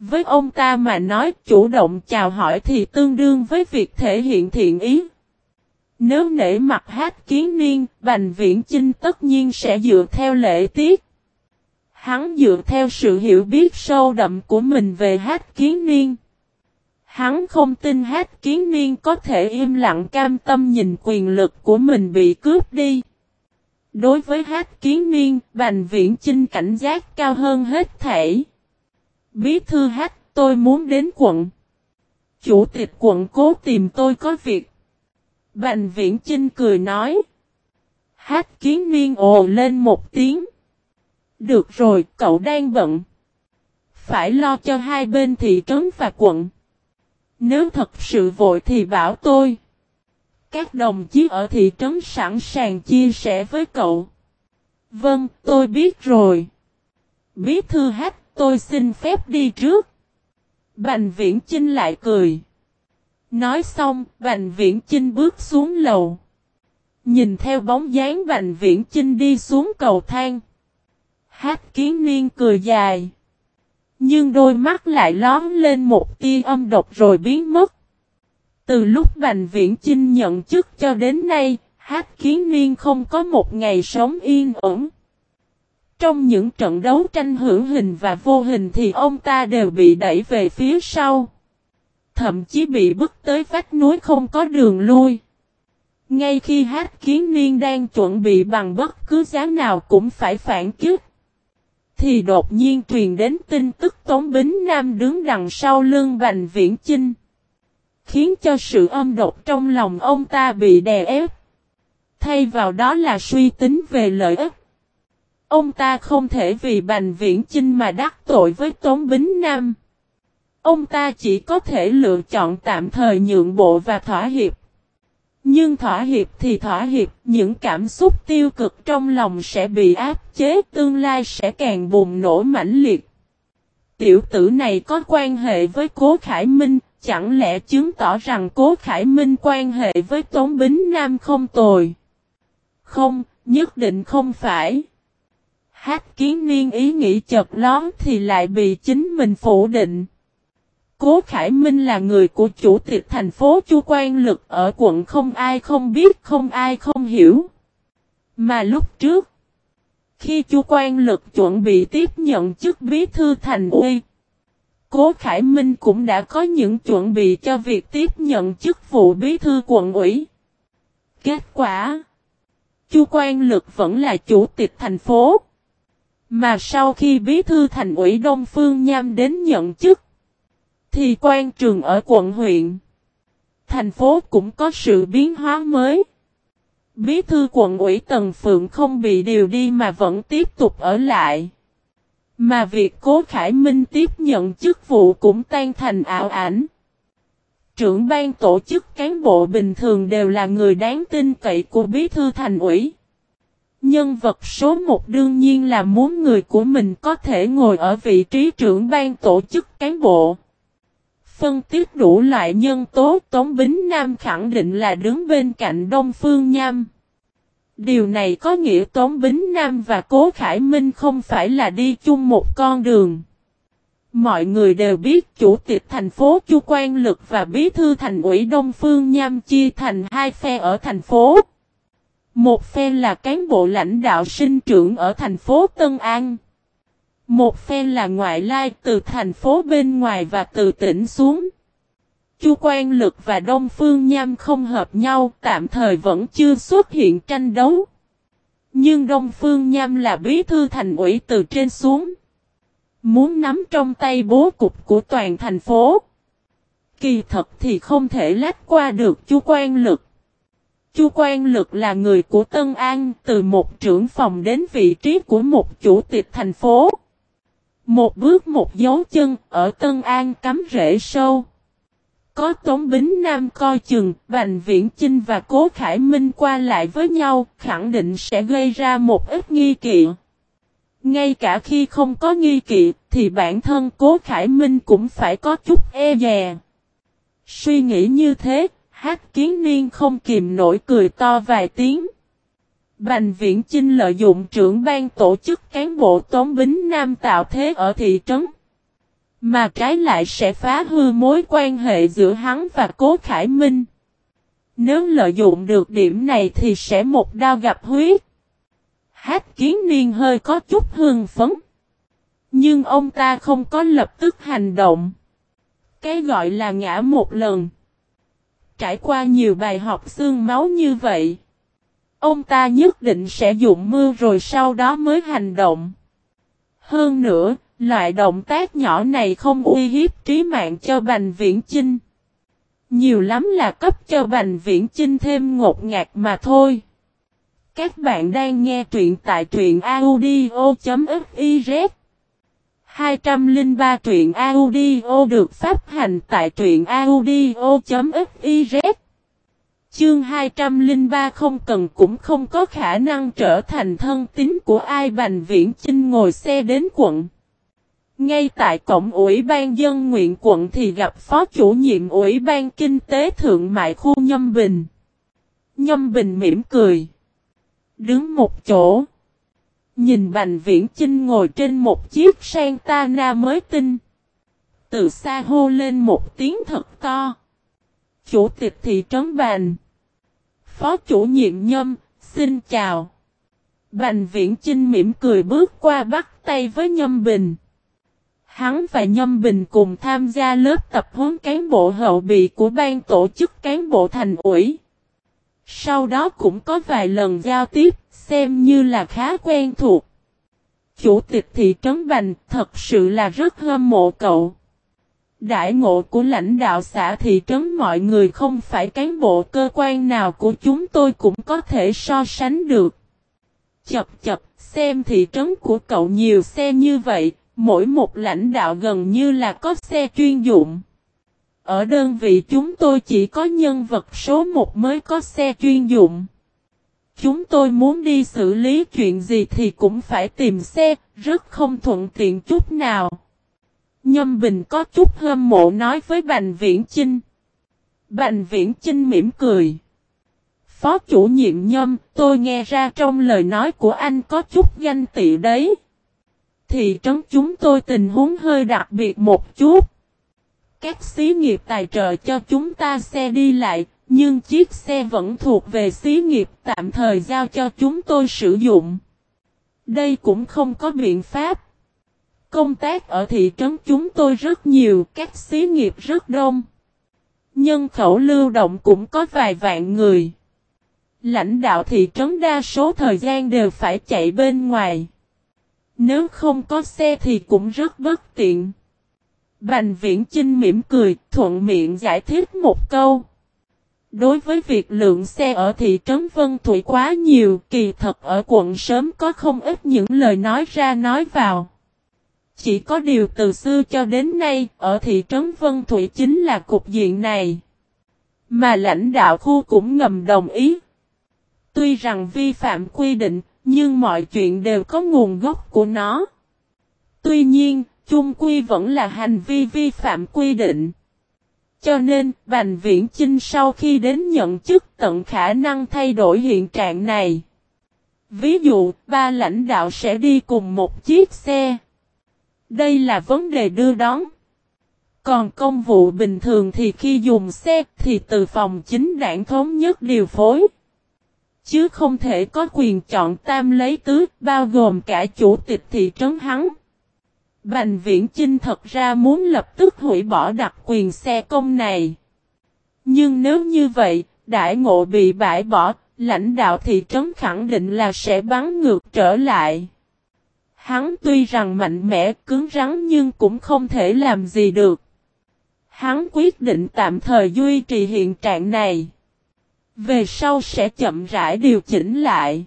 Với ông ta mà nói chủ động chào hỏi thì tương đương với việc thể hiện thiện ý. Nếu nể mặt hát kiến niên, Bành Viễn Chinh tất nhiên sẽ dựa theo lễ tiết. Hắn dựa theo sự hiểu biết sâu đậm của mình về hát kiến niên. Hắn không tin hát kiến niên có thể im lặng cam tâm nhìn quyền lực của mình bị cướp đi. Đối với hát kiến niên, Bành Viễn Chinh cảnh giác cao hơn hết thể. Bí thư hát, tôi muốn đến quận. Chủ tịch quận cố tìm tôi có việc. Bành Viễn Chinh cười nói. Hát kiến niên ồ lên một tiếng. Được rồi, cậu đang bận. Phải lo cho hai bên thị trấn và quận. Nếu thật sự vội thì bảo tôi. Các đồng chí ở thị trấn sẵn sàng chia sẻ với cậu. Vâng, tôi biết rồi. Bí thư hát, tôi xin phép đi trước. Bành viễn Chinh lại cười. Nói xong, Bành Viễn Chinh bước xuống lầu. Nhìn theo bóng dáng Bành Viễn Chinh đi xuống cầu thang. Hát kiến niên cười dài. Nhưng đôi mắt lại lón lên một tia âm độc rồi biến mất. Từ lúc Bành Viễn Chinh nhận chức cho đến nay, Hát Kiến Niên không có một ngày sống yên ổn. Trong những trận đấu tranh hữu hình và vô hình thì ông ta đều bị đẩy về phía sau. Thậm chí bị bức tới vách núi không có đường lui. Ngay khi Hát Kiến Niên đang chuẩn bị bằng bất cứ giá nào cũng phải phản kích. Thì đột nhiên truyền đến tin tức Tống Bính Nam đứng đằng sau lưng Bành Viễn Chinh. Khiến cho sự âm độc trong lòng ông ta bị đè ép. Thay vào đó là suy tính về lợi ích. Ông ta không thể vì Bành Viễn Chinh mà đắc tội với Tống Bính Nam. Ông ta chỉ có thể lựa chọn tạm thời nhượng bộ và thỏa hiệp. Nhưng thỏa hiệp thì thỏa hiệp, những cảm xúc tiêu cực trong lòng sẽ bị áp chế, tương lai sẽ càng bùng nổ mãnh liệt. Tiểu tử này có quan hệ với Cố Khải Minh, chẳng lẽ chứng tỏ rằng Cố Khải Minh quan hệ với Tống Bính Nam không tồi? Không, nhất định không phải. Hát kiến niên ý nghĩ chật lón thì lại bị chính mình phủ định. Cố Khải Minh là người của chủ tịch thành phố Chu Quan Lực ở quận không ai không biết không ai không hiểu. Mà lúc trước, khi Chu Quan Lực chuẩn bị tiếp nhận chức bí thư thành uy, Cố Khải Minh cũng đã có những chuẩn bị cho việc tiếp nhận chức vụ bí thư quận ủy. Kết quả, Chu Quan Lực vẫn là chủ tịch thành phố. Mà sau khi bí thư thành ủy Đông Phương Nham đến nhận chức, thì quan trường ở quận huyện. Thành phố cũng có sự biến hóa mới. Bí thư quận ủy Tần Phượng không bị điều đi mà vẫn tiếp tục ở lại. Mà việc Cố Khải Minh tiếp nhận chức vụ cũng tan thành ảo ảnh. Trưởng ban tổ chức cán bộ bình thường đều là người đáng tin cậy của bí thư thành ủy. Nhân vật số một đương nhiên là muốn người của mình có thể ngồi ở vị trí trưởng ban tổ chức cán bộ. Phân tích đủ loại nhân tố, Tống Bính Nam khẳng định là đứng bên cạnh Đông Phương Nham. Điều này có nghĩa Tống Bính Nam và Cố Khải Minh không phải là đi chung một con đường. Mọi người đều biết chủ tịch thành phố Chu Quan Lực và bí thư thành ủy Đông Phương Nham chia thành hai phe ở thành phố. Một phe là cán bộ lãnh đạo sinh trưởng ở thành phố Tân An. Một phe là ngoại lai từ thành phố bên ngoài và từ tỉnh xuống. Chu Quan Lực và Đông Phương Nham không hợp nhau, tạm thời vẫn chưa xuất hiện tranh đấu. Nhưng Đông Phương Nham là bí thư thành ủy từ trên xuống. Muốn nắm trong tay bố cục của toàn thành phố. Kỳ thật thì không thể lách qua được Chu Quan Lực. Chu Quan Lực là người của Tân An, từ một trưởng phòng đến vị trí của một chủ tịch thành phố. Một bước một dấu chân, ở Tân An cắm rễ sâu. Có Tống Bính Nam coi chừng, Bành Viễn Chinh và Cố Khải Minh qua lại với nhau, khẳng định sẽ gây ra một ít nghi kỵ. Ngay cả khi không có nghi kỵ, thì bản thân Cố Khải Minh cũng phải có chút e dè. Suy nghĩ như thế, Hát Kiến Niên không kìm nổi cười to vài tiếng. Bành Viễn Chinh lợi dụng trưởng ban tổ chức cán bộ Tống Bính Nam tạo thế ở thị trấn. Mà trái lại sẽ phá hư mối quan hệ giữa hắn và Cố Khải Minh. Nếu lợi dụng được điểm này thì sẽ một đao gặp huyết. Hát kiến niên hơi có chút hương phấn. Nhưng ông ta không có lập tức hành động. Cái gọi là ngã một lần. Trải qua nhiều bài học xương máu như vậy. Ông ta nhất định sẽ dụng mưa rồi sau đó mới hành động. Hơn nữa, loại động tác nhỏ này không uy hiếp trí mạng cho Bành Viễn Chinh. Nhiều lắm là cấp cho Bành Viễn Chinh thêm ngột ngạt mà thôi. Các bạn đang nghe truyện tại truyện audio.fiz 203 truyện audio được phát hành tại truyện audio.fiz Chương 203 không cần cũng không có khả năng trở thành thân tín của ai Bành Viễn Chinh ngồi xe đến quận. Ngay tại cổng ủy ban dân nguyện quận thì gặp phó chủ nhiệm ủy ban kinh tế thượng mại khu Nhâm Bình. Nhâm Bình mỉm cười. Đứng một chỗ. Nhìn Bành Viễn Chinh ngồi trên một chiếc Santana mới tinh. Từ xa hô lên một tiếng thật to. Chủ tịch thị trấn Bành. Phó chủ nhiệm nhâm, xin chào. Bành Viễn Chinh mỉm cười bước qua bắt tay với Nhâm Bình. Hắn và Nhâm Bình cùng tham gia lớp tập huấn cán bộ hậu bị của ban tổ chức cán bộ thành ủy. Sau đó cũng có vài lần giao tiếp, xem như là khá quen thuộc. Chủ tịch thị trấn Bành thật sự là rất hâm mộ cậu. Đại ngộ của lãnh đạo xã thị trấn mọi người không phải cán bộ cơ quan nào của chúng tôi cũng có thể so sánh được. Chập chập, xem thị trấn của cậu nhiều xe như vậy, mỗi một lãnh đạo gần như là có xe chuyên dụng. Ở đơn vị chúng tôi chỉ có nhân vật số 1 mới có xe chuyên dụng. Chúng tôi muốn đi xử lý chuyện gì thì cũng phải tìm xe, rất không thuận tiện chút nào. Nhâm Bình có chút hâm mộ nói với Bành Viễn Chinh. Bành Viễn Chinh mỉm cười. Phó chủ nhiệm Nhâm, tôi nghe ra trong lời nói của anh có chút ganh tị đấy. Thị trấn chúng tôi tình huống hơi đặc biệt một chút. Các xí nghiệp tài trợ cho chúng ta xe đi lại, nhưng chiếc xe vẫn thuộc về xí nghiệp tạm thời giao cho chúng tôi sử dụng. Đây cũng không có biện pháp. Công tác ở thị trấn chúng tôi rất nhiều, các xí nghiệp rất đông. Nhân khẩu lưu động cũng có vài vạn người. Lãnh đạo thị trấn đa số thời gian đều phải chạy bên ngoài. Nếu không có xe thì cũng rất bất tiện. Bành viễn Trinh mỉm cười, thuận miệng giải thích một câu. Đối với việc lượng xe ở thị trấn Vân Thủy quá nhiều, kỳ thật ở quận sớm có không ít những lời nói ra nói vào. Chỉ có điều từ xưa cho đến nay, ở thị trấn Vân Thủy chính là cục diện này. Mà lãnh đạo khu cũng ngầm đồng ý. Tuy rằng vi phạm quy định, nhưng mọi chuyện đều có nguồn gốc của nó. Tuy nhiên, chung quy vẫn là hành vi vi phạm quy định. Cho nên, Bành Viễn Chinh sau khi đến nhận chức tận khả năng thay đổi hiện trạng này. Ví dụ, ba lãnh đạo sẽ đi cùng một chiếc xe. Đây là vấn đề đưa đón. Còn công vụ bình thường thì khi dùng xe thì từ phòng chính đảng thống nhất điều phối. Chứ không thể có quyền chọn tam lấy tứ bao gồm cả chủ tịch thị trấn hắn. Bành viễn Chinh thật ra muốn lập tức hủy bỏ đặc quyền xe công này. Nhưng nếu như vậy, đại ngộ bị bãi bỏ, lãnh đạo thị trấn khẳng định là sẽ bắn ngược trở lại. Hắn tuy rằng mạnh mẽ cứng rắn nhưng cũng không thể làm gì được. Hắn quyết định tạm thời duy trì hiện trạng này. Về sau sẽ chậm rãi điều chỉnh lại.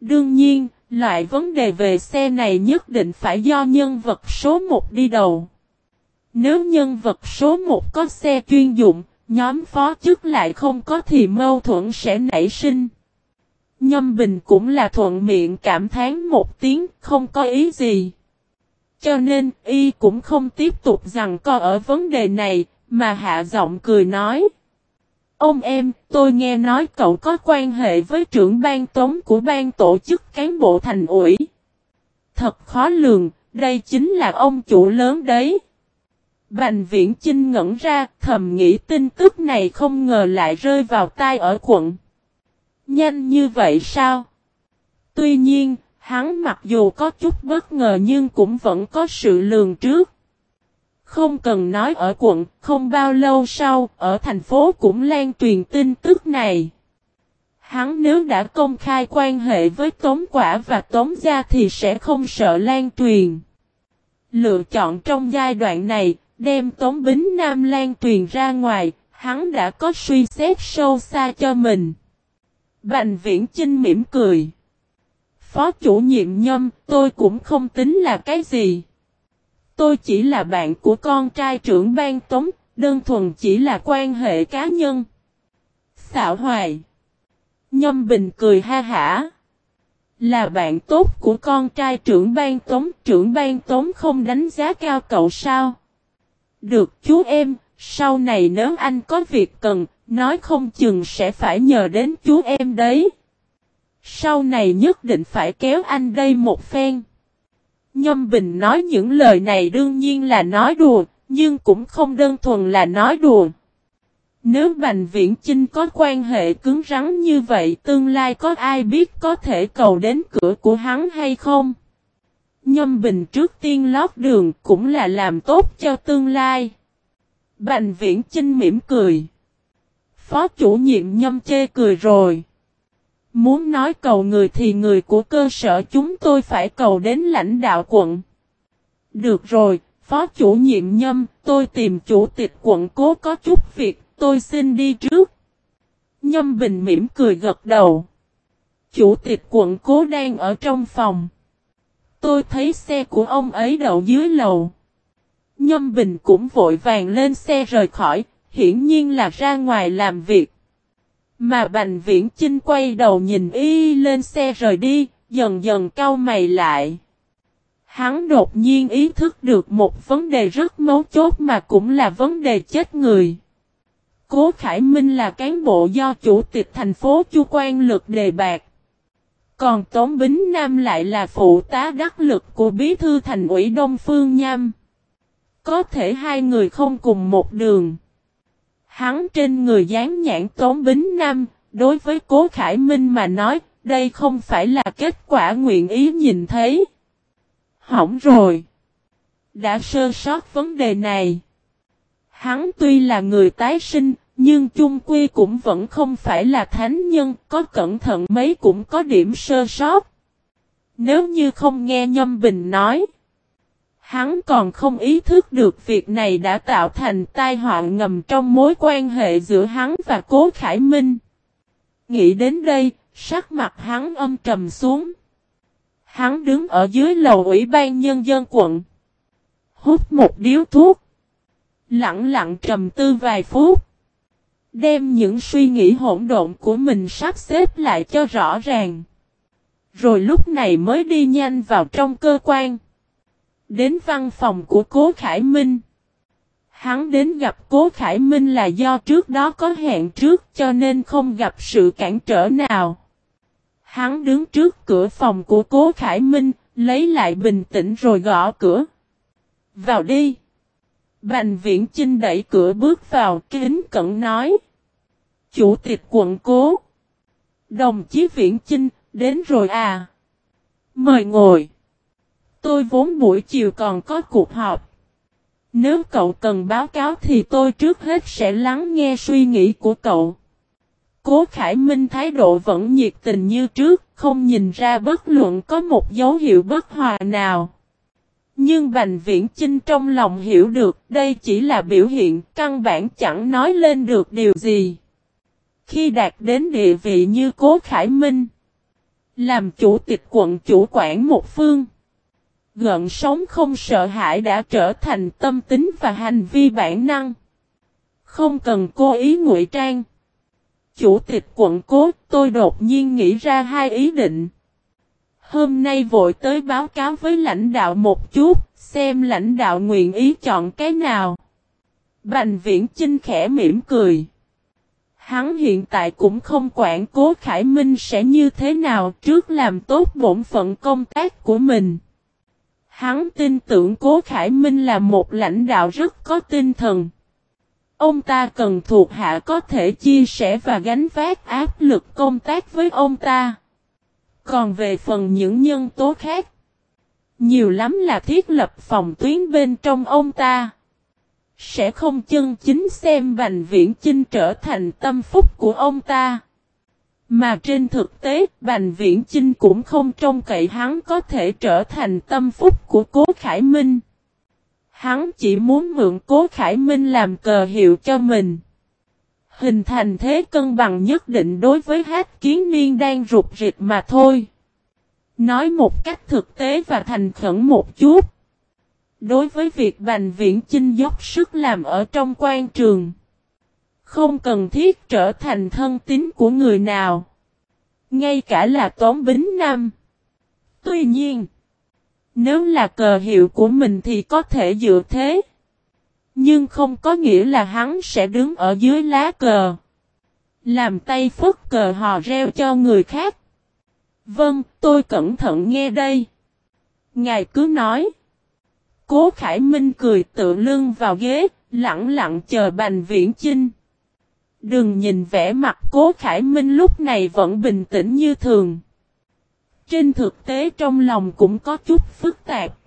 Đương nhiên, loại vấn đề về xe này nhất định phải do nhân vật số 1 đi đầu. Nếu nhân vật số 1 có xe chuyên dụng, nhóm phó chức lại không có thì mâu thuẫn sẽ nảy sinh. Nhâm Bình cũng là thuận miệng cảm thán một tiếng, không có ý gì. Cho nên, y cũng không tiếp tục rằng co ở vấn đề này, mà hạ giọng cười nói. Ông em, tôi nghe nói cậu có quan hệ với trưởng ban tống của ban tổ chức cán bộ thành ủy. Thật khó lường, đây chính là ông chủ lớn đấy. Bành viễn Chinh ngẩn ra, thầm nghĩ tin tức này không ngờ lại rơi vào tai ở quận. Nhanh như vậy sao? Tuy nhiên, hắn mặc dù có chút bất ngờ nhưng cũng vẫn có sự lường trước. Không cần nói ở quận, không bao lâu sau, ở thành phố cũng lan truyền tin tức này. Hắn nếu đã công khai quan hệ với Tống Quả và Tống Gia thì sẽ không sợ lan truyền. Lựa chọn trong giai đoạn này, đem Tống Bính Nam lan truyền ra ngoài, hắn đã có suy xét sâu xa cho mình. Bành viễn Chinh mỉm cười. Phó chủ nhiệm nhâm, tôi cũng không tính là cái gì. Tôi chỉ là bạn của con trai trưởng ban tống, đơn thuần chỉ là quan hệ cá nhân. Xạo hoài. Nhâm Bình cười ha hả. Là bạn tốt của con trai trưởng ban tống, trưởng ban tống không đánh giá cao cậu sao? Được chú em, sau này nếu anh có việc cần, nói không chừng sẽ phải nhờ đến chú em đấy. Sau này nhất định phải kéo anh đây một phen. Nhâm Bình nói những lời này đương nhiên là nói đùa, nhưng cũng không đơn thuần là nói đùa. Nếu Bành Viễn Chinh có quan hệ cứng rắn như vậy tương lai có ai biết có thể cầu đến cửa của hắn hay không? Nhâm Bình trước tiên lót đường cũng là làm tốt cho tương lai. Bành Viễn Chinh mỉm cười. Phó chủ nhiệm nhâm chê cười rồi. Muốn nói cầu người thì người của cơ sở chúng tôi phải cầu đến lãnh đạo quận. Được rồi, phó chủ nhiệm nhâm, tôi tìm chủ tịch quận cố có chút việc, tôi xin đi trước. Nhâm Bình mỉm cười gật đầu. Chủ tịch quận cố đang ở trong phòng. Tôi thấy xe của ông ấy đậu dưới lầu. Nhâm Bình cũng vội vàng lên xe rời khỏi, hiển nhiên là ra ngoài làm việc. Mà Bành Viễn Chinh quay đầu nhìn y lên xe rời đi, dần dần cau mày lại. Hắn đột nhiên ý thức được một vấn đề rất mấu chốt mà cũng là vấn đề chết người. Cố Khải Minh là cán bộ do chủ tịch thành phố Chu Quan Lực đề bạc. Còn Tống Bính Nam lại là phụ tá đắc lực của bí thư thành ủy Đông Phương Nham. Có thể hai người không cùng một đường. Hắn trên người dán nhãn tốn Bính năm đối với Cố Khải Minh mà nói, đây không phải là kết quả nguyện ý nhìn thấy. Hỏng rồi. Đã sơ sót vấn đề này. Hắn tuy là người tái sinh, nhưng chung quy cũng vẫn không phải là thánh nhân, có cẩn thận mấy cũng có điểm sơ sót. Nếu như không nghe Nhâm Bình nói, hắn còn không ý thức được việc này đã tạo thành tai họa ngầm trong mối quan hệ giữa hắn và Cố Khải Minh. Nghĩ đến đây, sắc mặt hắn âm trầm xuống. Hắn đứng ở dưới lầu ủy ban nhân dân quận. Hút một điếu thuốc. Lặng lặng trầm tư vài phút. Đem những suy nghĩ hỗn độn của mình sắp xếp lại cho rõ ràng. Rồi lúc này mới đi nhanh vào trong cơ quan. Đến văn phòng của Cố Khải Minh. Hắn đến gặp Cố Khải Minh là do trước đó có hẹn trước cho nên không gặp sự cản trở nào. Hắn đứng trước cửa phòng của Cố Khải Minh, lấy lại bình tĩnh rồi gõ cửa. Vào đi. Bành viễn Trinh đẩy cửa bước vào kính cẩn nói. Chủ tịch quận cố. Đồng chí viễn Trinh, đến rồi à. Mời ngồi. Tôi vốn buổi chiều còn có cuộc họp. Nếu cậu cần báo cáo thì tôi trước hết sẽ lắng nghe suy nghĩ của cậu. Cố Khải Minh thái độ vẫn nhiệt tình như trước, không nhìn ra bất luận có một dấu hiệu bất hòa nào. Nhưng Bành Viễn Chinh trong lòng hiểu được đây chỉ là biểu hiện căn bản chẳng nói lên được điều gì. Khi đạt đến địa vị như Cố Khải Minh, làm chủ tịch quận chủ quản một phương, gợn sống không sợ hãi đã trở thành tâm tính và hành vi bản năng. Không cần cố ý ngụy trang. Chủ tịch quận cố tôi đột nhiên nghĩ ra hai ý định. Hôm nay vội tới báo cáo với lãnh đạo một chút, xem lãnh đạo nguyện ý chọn cái nào. Bành viễn Chinh khẽ mỉm cười. Hắn hiện tại cũng không quản cố Khải Minh sẽ như thế nào trước làm tốt bổn phận công tác của mình. Hắn tin tưởng Cố Khải Minh là một lãnh đạo rất có tinh thần. Ông ta cần thuộc hạ có thể chia sẻ và gánh vác áp lực công tác với ông ta. Còn về phần những nhân tố khác, nhiều lắm là thiết lập phòng tuyến bên trong ông ta. Sẽ không chân chính xem Bành Viễn Chinh trở thành tâm phúc của ông ta. Mà trên thực tế, Bành Viễn Chinh cũng không trông cậy hắn có thể trở thành tâm phúc của Cố Khải Minh. Hắn chỉ muốn mượn Cố Khải Minh làm cờ hiệu cho mình. Hình thành thế cân bằng nhất định đối với hát kiến niên đang rụt rịch mà thôi. Nói một cách thực tế và thành khẩn một chút. Đối với việc Bành Viễn Chinh dốc sức làm ở trong quan trường. Không cần thiết trở thành thân tín của người nào. Ngay cả là Tống Bính Nam. Tuy nhiên, nếu là cờ hiệu của mình thì có thể dựa thế. Nhưng không có nghĩa là hắn sẽ đứng ở dưới lá cờ. Làm tay phất cờ hò reo cho người khác. Vâng, tôi cẩn thận nghe đây. Ngài cứ nói. Cố Khải Minh cười tự lưng vào ghế, lặng lặng chờ Bành Viễn Chinh. Đừng nhìn vẻ mặt Cố Khải Minh lúc này vẫn bình tĩnh như thường. Trên thực tế trong lòng cũng có chút phức tạp.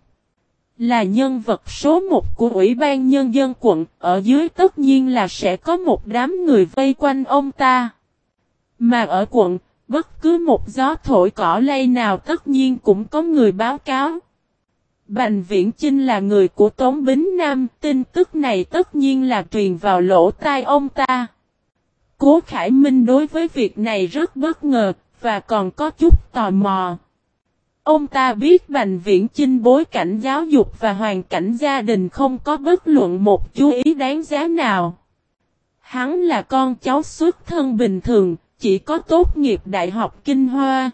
Là nhân vật số một của Ủy ban Nhân dân quận, ở dưới tất nhiên là sẽ có một đám người vây quanh ông ta. Mà ở quận, bất cứ một gió thổi cỏ lay nào tất nhiên cũng có người báo cáo. Bành Viễn Chinh là người của Tống Bính Nam, tin tức này tất nhiên là truyền vào lỗ tai ông ta. Cố Khải Minh đối với việc này rất bất ngờ, và còn có chút tò mò. Ông ta biết Bành Viễn Chinh bối cảnh giáo dục và hoàn cảnh gia đình không có bất luận một chú ý đáng giá nào. Hắn là con cháu xuất thân bình thường, chỉ có tốt nghiệp Đại học Kinh Hoa.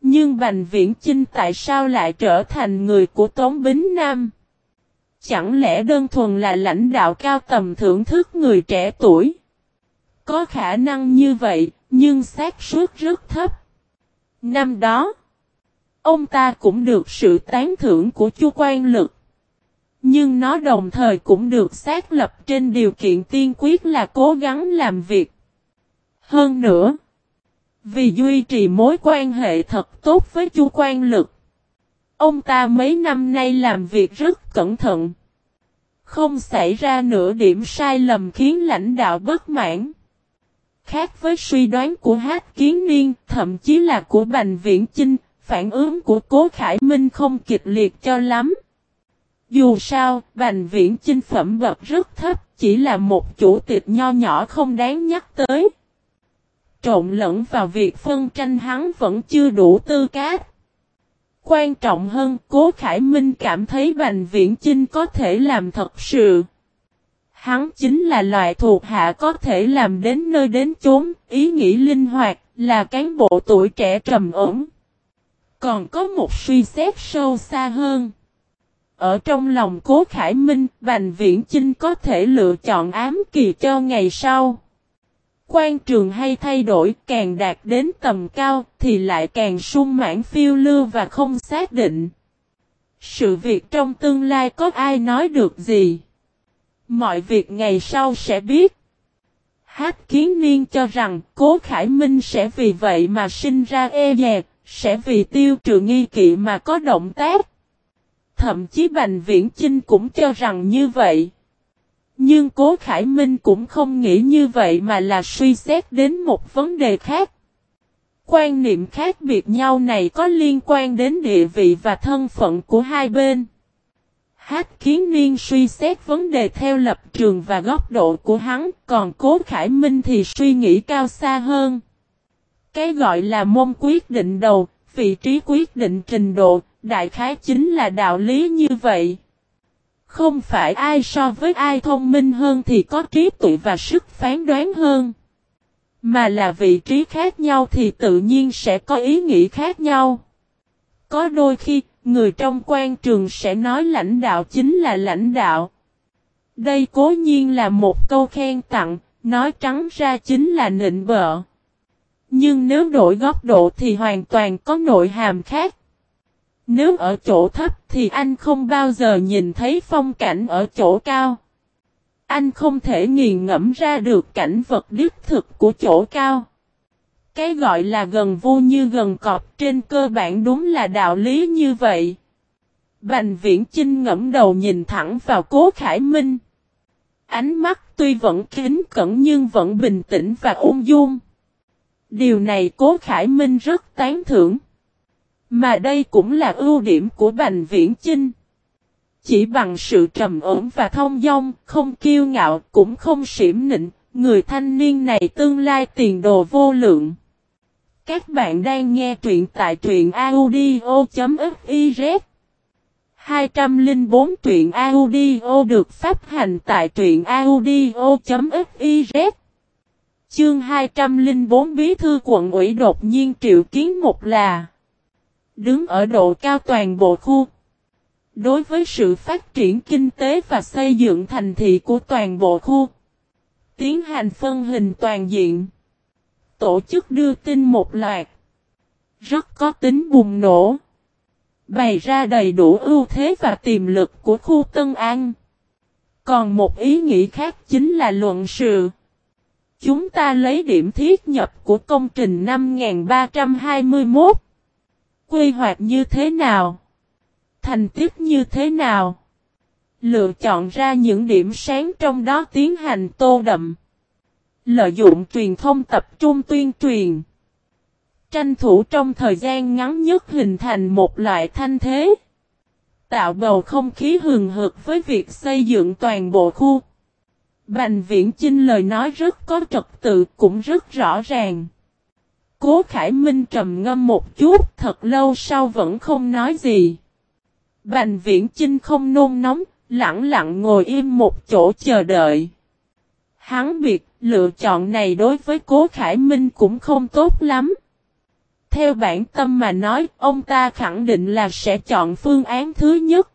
Nhưng Bành Viễn Chinh tại sao lại trở thành người của Tống Bính Nam? Chẳng lẽ đơn thuần là lãnh đạo cao tầm thưởng thức người trẻ tuổi? Có khả năng như vậy, nhưng xác suất rất thấp. Năm đó, ông ta cũng được sự tán thưởng của chu quan lực. Nhưng nó đồng thời cũng được xác lập trên điều kiện tiên quyết là cố gắng làm việc. Hơn nữa, vì duy trì mối quan hệ thật tốt với chu quan lực, ông ta mấy năm nay làm việc rất cẩn thận. Không xảy ra nửa điểm sai lầm khiến lãnh đạo bất mãn. Khác với suy đoán của Hát Kiến Niên, thậm chí là của Bành Viễn Chinh, phản ứng của Cố Khải Minh không kịch liệt cho lắm. Dù sao, Bành Viễn Chinh phẩm bậc rất thấp, chỉ là một chủ tịch nho nhỏ không đáng nhắc tới. Trộn lẫn vào việc phân tranh hắn vẫn chưa đủ tư cát. Quan trọng hơn, Cố Khải Minh cảm thấy Bành Viễn Chinh có thể làm thật sự. Hắn chính là loại thuộc hạ có thể làm đến nơi đến chốn, ý nghĩ linh hoạt, là cán bộ tuổi trẻ trầm ổn. Còn có một suy xét sâu xa hơn. Ở trong lòng Cố Khải Minh, Bành Viễn Chinh có thể lựa chọn ám kỳ cho ngày sau. Quan trường hay thay đổi càng đạt đến tầm cao thì lại càng sung mãn phiêu lưu và không xác định. Sự việc trong tương lai có ai nói được gì? Mọi việc ngày sau sẽ biết. Hát kiến niên cho rằng Cố Khải Minh sẽ vì vậy mà sinh ra e dè, sẽ vì tiêu trừ nghi kỵ mà có động tác. Thậm chí Bành Viễn Chinh cũng cho rằng như vậy. Nhưng Cố Khải Minh cũng không nghĩ như vậy mà là suy xét đến một vấn đề khác. Quan niệm khác biệt nhau này có liên quan đến địa vị và thân phận của hai bên. Hát kiến niên suy xét vấn đề theo lập trường và góc độ của hắn, còn Cố Khải Minh thì suy nghĩ cao xa hơn. Cái gọi là môn quyết định đầu, vị trí quyết định trình độ, đại khái chính là đạo lý như vậy. Không phải ai so với ai thông minh hơn thì có trí tuệ và sức phán đoán hơn. Mà là vị trí khác nhau thì tự nhiên sẽ có ý nghĩ khác nhau. Có đôi khi, người trong quan trường sẽ nói lãnh đạo chính là lãnh đạo. Đây cố nhiên là một câu khen tặng, nói trắng ra chính là nịnh bợ. Nhưng nếu đổi góc độ thì hoàn toàn có nội hàm khác. Nếu ở chỗ thấp thì anh không bao giờ nhìn thấy phong cảnh ở chỗ cao. Anh không thể nghiền ngẫm ra được cảnh vật đích thực của chỗ cao. Cái gọi là gần vu như gần cọp trên cơ bản đúng là đạo lý như vậy. Bành viễn Chinh ngẫm đầu nhìn thẳng vào cố Khải Minh. Ánh mắt tuy vẫn kính cẩn nhưng vẫn bình tĩnh và ung dung. Điều này cố Khải Minh rất tán thưởng. Mà đây cũng là ưu điểm của Bành Viễn Chinh. Chỉ bằng sự trầm ổn và thông dong, không kiêu ngạo, cũng không xỉm nịnh, người thanh niên này tương lai tiền đồ vô lượng. Các bạn đang nghe truyện tại truyện audio.fiz 204 truyện audio được phát hành tại truyện audio.fiz Chương 204 Bí thư quận ủy đột nhiên triệu kiến một là. Đứng ở độ cao toàn bộ khu. Đối với sự phát triển kinh tế và xây dựng thành thị của toàn bộ khu. Tiến hành phân hình toàn diện. Tổ chức đưa tin một loạt Rất có tính bùng nổ Bày ra đầy đủ ưu thế và tiềm lực của khu Tân An Còn một ý nghĩ khác chính là luận sự Chúng ta lấy điểm thiết nhập của công trình 5321 Quy hoạch như thế nào? Thành tích như thế nào? Lựa chọn ra những điểm sáng trong đó tiến hành tô đậm. Lợi dụng truyền thông tập trung tuyên truyền. Tranh thủ trong thời gian ngắn nhất hình thành một loại thanh thế. Tạo bầu không khí hừng hực với việc xây dựng toàn bộ khu. Bành viễn Chinh lời nói rất có trật tự cũng rất rõ ràng. Cố Khải Minh trầm ngâm một chút thật lâu sau vẫn không nói gì. Bành viễn Chinh không nôn nóng, lặng lặng ngồi im một chỗ chờ đợi. Hắn biệt, lựa chọn này đối với Cố Khải Minh cũng không tốt lắm. Theo bản tâm mà nói, ông ta khẳng định là sẽ chọn phương án thứ nhất.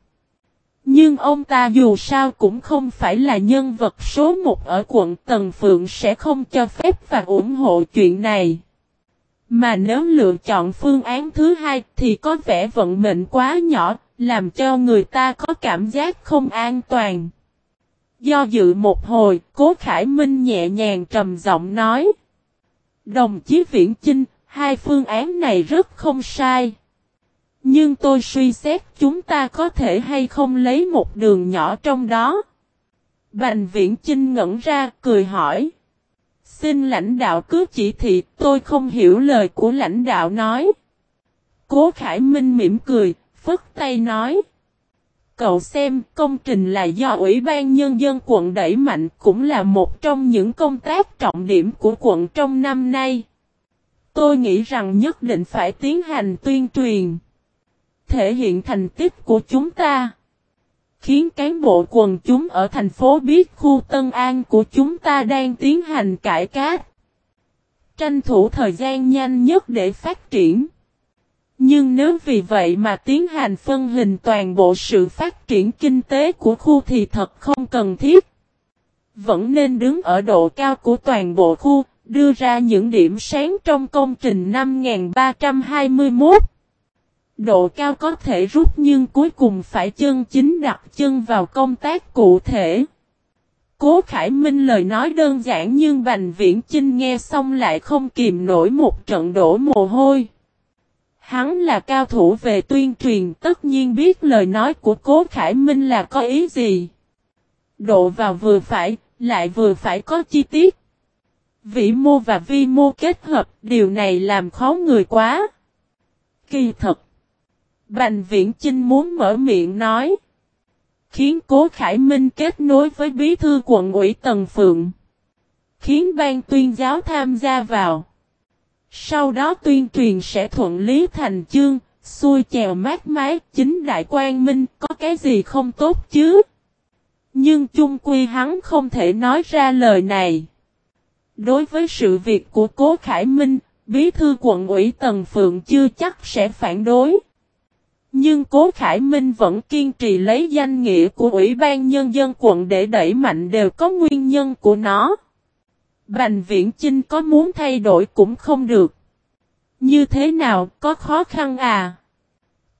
Nhưng ông ta dù sao cũng không phải là nhân vật số một ở quận Tần Phượng sẽ không cho phép và ủng hộ chuyện này. Mà nếu lựa chọn phương án thứ hai thì có vẻ vận mệnh quá nhỏ, làm cho người ta có cảm giác không an toàn. Do dự một hồi, Cố Khải Minh nhẹ nhàng trầm giọng nói. Đồng chí Viễn Chinh, hai phương án này rất không sai. Nhưng tôi suy xét chúng ta có thể hay không lấy một đường nhỏ trong đó. Bành viễn Chinh ngẩn ra cười hỏi. Xin lãnh đạo cứ chỉ thị tôi không hiểu lời của lãnh đạo nói. Cố Khải Minh mỉm cười, phất tay nói. Cậu xem, công trình là do Ủy ban Nhân dân quận đẩy mạnh, cũng là một trong những công tác trọng điểm của quận trong năm nay. Tôi nghĩ rằng nhất định phải tiến hành tuyên truyền, thể hiện thành tích của chúng ta. Khiến cán bộ quần chúng ở thành phố biết khu Tân An của chúng ta đang tiến hành cải cách. Tranh thủ thời gian nhanh nhất để phát triển. Nhưng nếu vì vậy mà tiến hành phân hình toàn bộ sự phát triển kinh tế của khu thì thật không cần thiết. Vẫn nên đứng ở độ cao của toàn bộ khu, đưa ra những điểm sáng trong công trình 5321. Độ cao có thể rút nhưng cuối cùng phải chân chính đặt chân vào công tác cụ thể. Cố Khải Minh lời nói đơn giản nhưng Bành Viễn Chinh nghe xong lại không kìm nổi một trận đổ mồ hôi. Hắn là cao thủ về tuyên truyền tất nhiên biết lời nói của Cố Khải Minh là có ý gì. Độ vào vừa phải, lại vừa phải có chi tiết. Vĩ mô và vi mô kết hợp, điều này làm khó người quá. Kỳ thật. Bành Viễn Chinh muốn mở miệng nói. Khiến Cố Khải Minh kết nối với bí thư quận ủy Tần Phượng. Khiến ban tuyên giáo tham gia vào. Sau đó tuyên truyền sẽ thuận lý thành chương, xuôi chèo mát mái, chính đại quan minh, có cái gì không tốt chứ? Nhưng chung quy hắn không thể nói ra lời này. Đối với sự việc của Cố Khải Minh, bí thư quận ủy Tần Phượng chưa chắc sẽ phản đối. Nhưng Cố Khải Minh vẫn kiên trì lấy danh nghĩa của Ủy ban Nhân dân quận để đẩy mạnh đều có nguyên nhân của nó. Bành Viễn Chinh có muốn thay đổi cũng không được. Như thế nào, có khó khăn à?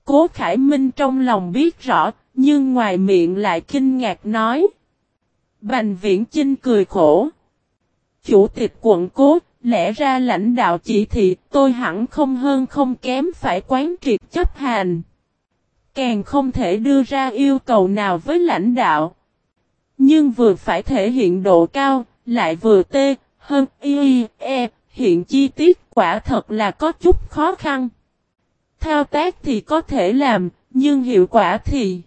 Cố Khải Minh trong lòng biết rõ, nhưng ngoài miệng lại kinh ngạc nói. Bành viễn Chinh cười khổ. Chủ tịch quận cố, lẽ ra lãnh đạo chỉ thị tôi hẳn không hơn không kém phải quán triệt chấp hành. Càng không thể đưa ra yêu cầu nào với lãnh đạo. Nhưng vừa phải thể hiện độ cao, lại vừa tê, hơn y, e, hiện chi tiết quả thật là có chút khó khăn. Thao tác thì có thể làm, nhưng hiệu quả thì...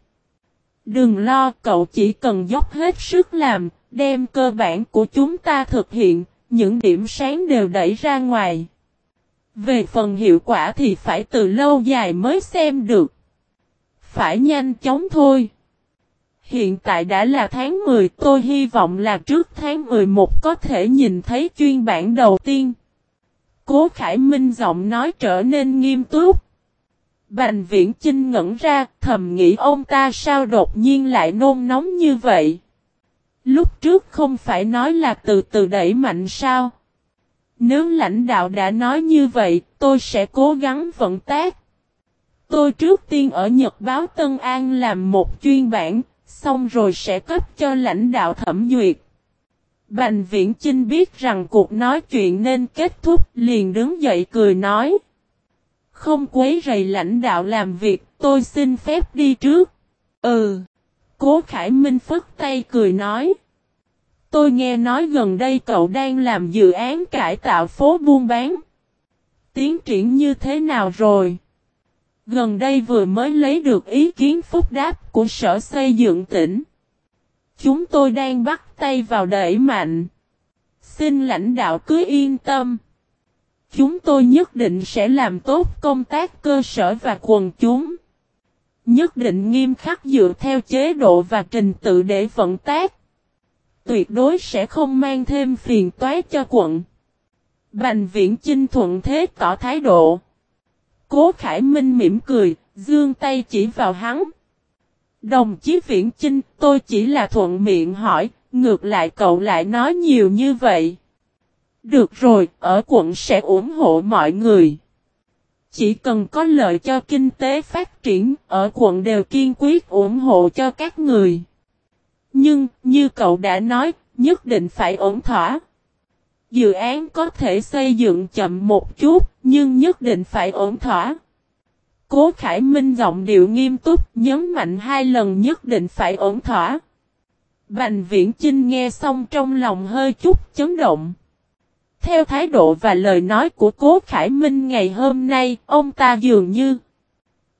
Đừng lo, cậu chỉ cần dốc hết sức làm, đem cơ bản của chúng ta thực hiện, những điểm sáng đều đẩy ra ngoài. Về phần hiệu quả thì phải từ lâu dài mới xem được. Phải nhanh chóng thôi. Hiện tại đã là tháng 10 tôi hy vọng là trước tháng 11 có thể nhìn thấy chuyên bản đầu tiên. Cố Khải Minh giọng nói trở nên nghiêm túc. Bành viễn Trinh ngẩn ra thầm nghĩ ông ta sao đột nhiên lại nôn nóng như vậy. Lúc trước không phải nói là từ từ đẩy mạnh sao. Nếu lãnh đạo đã nói như vậy tôi sẽ cố gắng vận tác. Tôi trước tiên ở Nhật báo Tân An làm một chuyên bản, xong rồi sẽ cấp cho lãnh đạo thẩm duyệt. Bành viễn Chinh biết rằng cuộc nói chuyện nên kết thúc liền đứng dậy cười nói. Không quấy rầy lãnh đạo làm việc, tôi xin phép đi trước. Ừ. Cố Khải Minh phất tay cười nói. Tôi nghe nói gần đây cậu đang làm dự án cải tạo phố buôn bán. Tiến triển như thế nào rồi? Gần đây vừa mới lấy được ý kiến phúc đáp của sở xây dựng tỉnh. Chúng tôi đang bắt tay vào đẩy mạnh. Xin lãnh đạo cứ yên tâm. Chúng tôi nhất định sẽ làm tốt công tác cơ sở và quần chúng. Nhất định nghiêm khắc dựa theo chế độ và trình tự để vận tác. Tuyệt đối sẽ không mang thêm phiền toái cho quận. Bành viễn Chinh thuận thế tỏ thái độ. Cố Khải Minh mỉm cười, dương tay chỉ vào hắn. Đồng chí Viễn Chinh, tôi chỉ là thuận miệng hỏi, ngược lại cậu lại nói nhiều như vậy. Được rồi, ở quận sẽ ủng hộ mọi người. Chỉ cần có lợi cho kinh tế phát triển, ở quận đều kiên quyết ủng hộ cho các người. Nhưng, như cậu đã nói, nhất định phải ổn thỏa. Dự án có thể xây dựng chậm một chút, nhưng nhất định phải ổn thỏa. Cố Khải Minh giọng điệu nghiêm túc, nhấn mạnh hai lần nhất định phải ổn thỏa. Bành viễn Chinh nghe xong trong lòng hơi chút chấn động. Theo thái độ và lời nói của Cố Khải Minh ngày hôm nay, ông ta dường như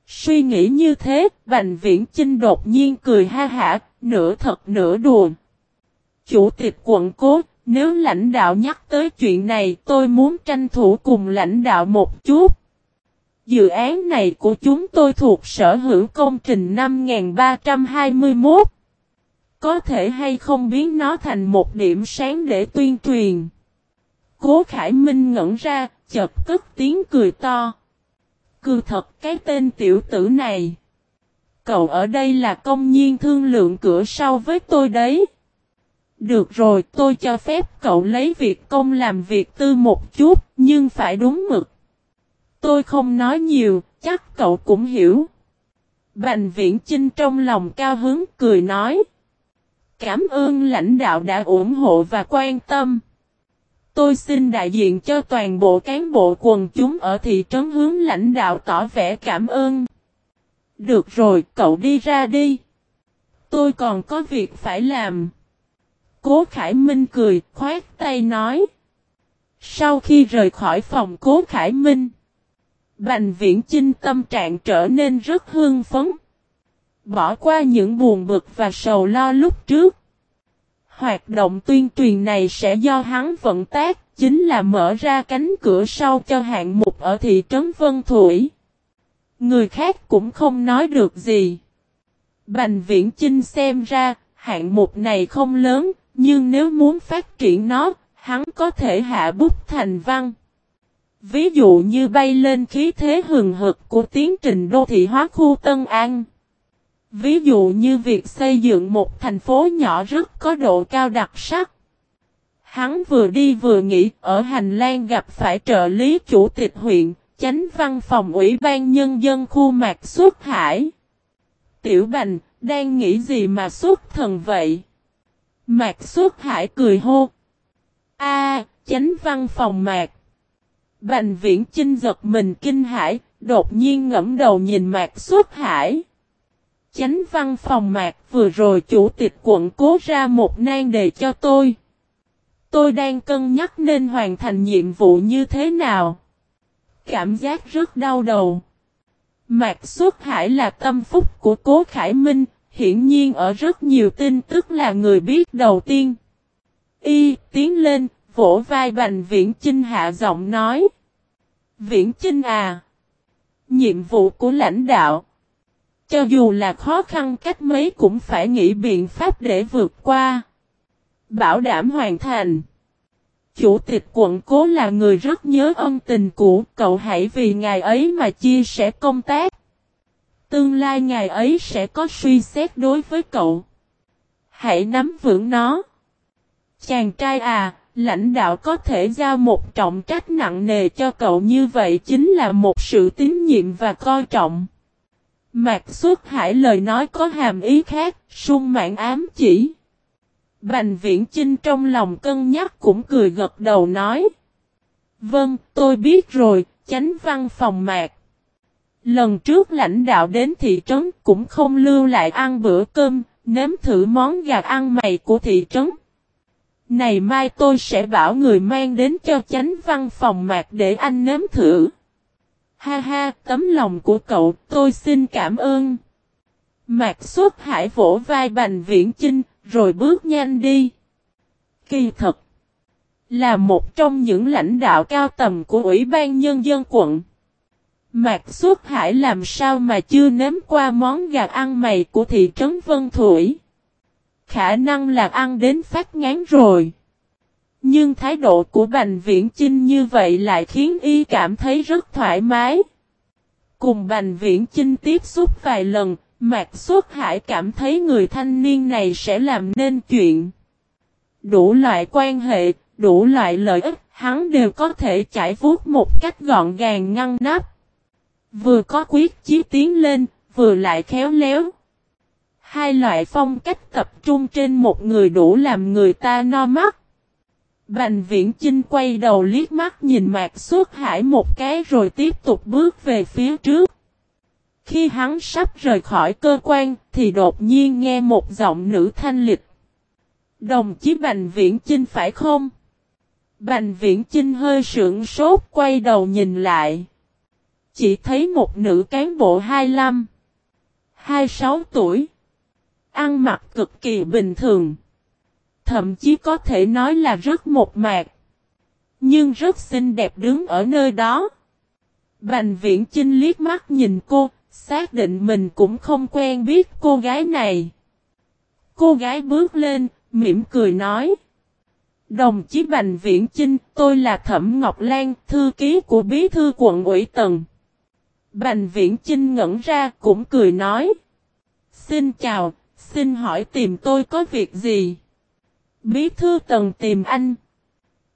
suy nghĩ như thế, Bành Viễn Chinh đột nhiên cười ha hả, nửa thật nửa đùa. Chủ tịch quận Cố, nếu lãnh đạo nhắc tới chuyện này tôi muốn tranh thủ cùng lãnh đạo một chút. Dự án này của chúng tôi thuộc sở hữu công trình 5321. Có thể hay không biến nó thành một điểm sáng để tuyên truyền. Cố Khải Minh ngẩn ra, chợt cất tiếng cười to. cư thật cái tên tiểu tử này. Cậu ở đây là công nhiên thương lượng cửa sau với tôi đấy. Được rồi tôi cho phép cậu lấy việc công làm việc tư một chút, nhưng phải đúng mực. Tôi không nói nhiều, chắc cậu cũng hiểu. Bành viễn Chinh trong lòng cao hứng cười nói. Cảm ơn lãnh đạo đã ủng hộ và quan tâm. Tôi xin đại diện cho toàn bộ cán bộ quần chúng ở thị trấn hướng lãnh đạo tỏ vẻ cảm ơn. Được rồi, cậu đi ra đi. Tôi còn có việc phải làm. Cố Khải Minh cười, khoát tay nói. Sau khi rời khỏi phòng Cố Khải Minh, Bành Viễn Chinh tâm trạng trở nên rất hương phấn. Bỏ qua những buồn bực và sầu lo lúc trước. Hoạt động tuyên truyền này sẽ do hắn vận tác, chính là mở ra cánh cửa sau cho hạng mục ở thị trấn Vân Thủy. Người khác cũng không nói được gì. Bành Viễn Chinh xem ra, hạng mục này không lớn, nhưng nếu muốn phát triển nó, hắn có thể hạ bút thành văn. Ví dụ như bay lên khí thế hừng hực của tiến trình đô thị hóa khu Tân An. Ví dụ như việc xây dựng một thành phố nhỏ rất có độ cao đặc sắc. Hắn vừa đi vừa nghĩ ở hành lang gặp phải trợ lý chủ tịch huyện, chánh văn phòng Ủy ban Nhân dân khu Mạc Xuất Hải. Tiểu Bành, đang nghĩ gì mà xuất thần vậy? Mạc Xuất Hải cười hô. A, chánh văn phòng Mạc. Bành viễn chinh giật mình kinh hãi, đột nhiên ngẫm đầu nhìn Mạc Xuất Hải. Chánh văn phòng Mạc vừa rồi chủ tịch quận cố ra một nan đề cho tôi. Tôi đang cân nhắc nên hoàn thành nhiệm vụ như thế nào. Cảm giác rất đau đầu. Mạc Xuất Hải là tâm phúc của Cố Khải Minh, hiển nhiên ở rất nhiều tin tức là người biết đầu tiên. Y tiến lên, vỗ vai Bành Viễn Chinh hạ giọng nói. Viễn Chinh à! Nhiệm vụ của lãnh đạo. Cho dù là khó khăn cách mấy cũng phải nghĩ biện pháp để vượt qua. Bảo đảm hoàn thành. Chủ tịch quận cố là người rất nhớ ân tình cũ, cậu hãy vì ngài ấy mà chia sẻ công tác. Tương lai ngày ấy sẽ có suy xét đối với cậu. Hãy nắm vững nó. Chàng trai à, lãnh đạo có thể giao một trọng trách nặng nề cho cậu như vậy chính là một sự tín nhiệm và coi trọng. Mạc xuất hải lời nói có hàm ý khác, sung mạng ám chỉ. Bành viễn Trinh trong lòng cân nhắc cũng cười gật đầu nói. Vâng, tôi biết rồi, chánh văn phòng mạc. Lần trước lãnh đạo đến thị trấn cũng không lưu lại ăn bữa cơm, nếm thử món gà ăn mày của thị trấn. Này mai tôi sẽ bảo người mang đến cho chánh văn phòng mạc để anh nếm thử. Ha ha, tấm lòng của cậu, tôi xin cảm ơn. Mạc xuất hải vỗ vai bành viễn chinh, rồi bước nhanh đi. Kỳ thật, là một trong những lãnh đạo cao tầm của Ủy ban Nhân dân quận. Mạc Xuất Hải làm sao mà chưa nếm qua món gà ăn mày của thị trấn Vân Thủy. Khả năng là ăn đến phát ngán rồi. Nhưng thái độ của Bành Viễn Chinh như vậy lại khiến y cảm thấy rất thoải mái. Cùng Bành Viễn Chinh tiếp xúc vài lần, Mạc Xuất Hải cảm thấy người thanh niên này sẽ làm nên chuyện. Đủ loại quan hệ, đủ loại lợi ích, hắn đều có thể trải vuốt một cách gọn gàng ngăn nắp. Vừa có quyết chí tiến lên, vừa lại khéo léo. Hai loại phong cách tập trung trên một người đủ làm người ta no mắt. Bành viễn Chinh quay đầu liếc mắt nhìn Mạc Xuất Hải một cái rồi tiếp tục bước về phía trước. Khi hắn sắp rời khỏi cơ quan thì đột nhiên nghe một giọng nữ thanh lịch. Đồng chí Bành Viễn Chinh phải không? Bành Viễn Chinh hơi sưởng sốt quay đầu nhìn lại. Chỉ thấy một nữ cán bộ 25, 26 tuổi. Ăn mặc cực kỳ bình thường. Thậm chí có thể nói là rất một mạc. Nhưng rất xinh đẹp đứng ở nơi đó. Bành viễn chinh liếc mắt nhìn cô, xác định mình cũng không quen biết cô gái này. Cô gái bước lên, mỉm cười nói. Đồng chí Bành Viễn Chinh, tôi là Thẩm Ngọc Lan, thư ký của bí thư quận ủy Tần. Bành Viễn Chinh ngẩn ra cũng cười nói. Xin chào, xin hỏi tìm tôi có việc gì? Bí thư Tần tìm anh.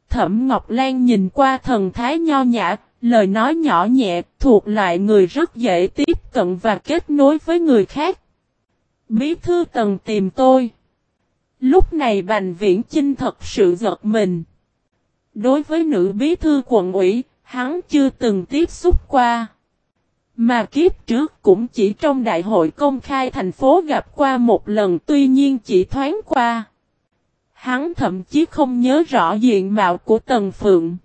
Thẩm Ngọc Lan nhìn qua thần thái nho nhã, lời nói nhỏ nhẹ, thuộc loại người rất dễ tiếp cận và kết nối với người khác. Bí thư Tần tìm tôi. Lúc này Bành Viễn Chinh thật sự giật mình. Đối với nữ bí thư quận ủy, hắn chưa từng tiếp xúc qua. Mà kiếp trước cũng chỉ trong đại hội công khai thành phố gặp qua một lần tuy nhiên chỉ thoáng qua. Hắn thậm chí không nhớ rõ diện mạo của Tần Phượng.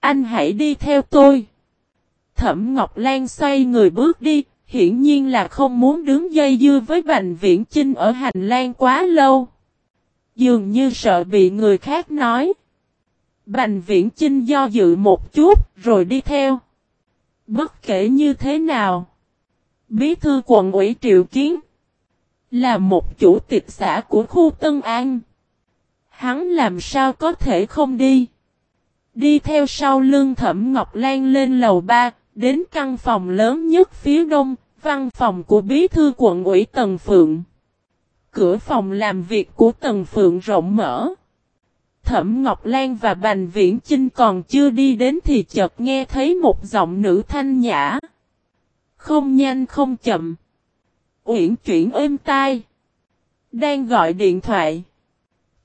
Anh hãy đi theo tôi. Thẩm Ngọc Lan xoay người bước đi, hiển nhiên là không muốn đứng dây dưa với Bành Viễn Chinh ở hành lang quá lâu. Dường như sợ bị người khác nói. Bành Viễn Chinh do dự một chút, rồi đi theo. Bất kể như thế nào. Bí thư quận ủy Triệu Kiến. Là một chủ tịch xã của khu Tân An. Hắn làm sao có thể không đi. Đi theo sau lưng Thẩm Ngọc Lan lên lầu 3, đến căn phòng lớn nhất phía đông, văn phòng của bí thư quận ủy Tần Phượng. Cửa phòng làm việc của Tần Phượng rộng mở. Thẩm Ngọc Lan và Bành Viễn Chinh còn chưa đi đến thì chợt nghe thấy một giọng nữ thanh nhã. Không nhanh không chậm. Uyển chuyển êm tai. Đang gọi điện thoại.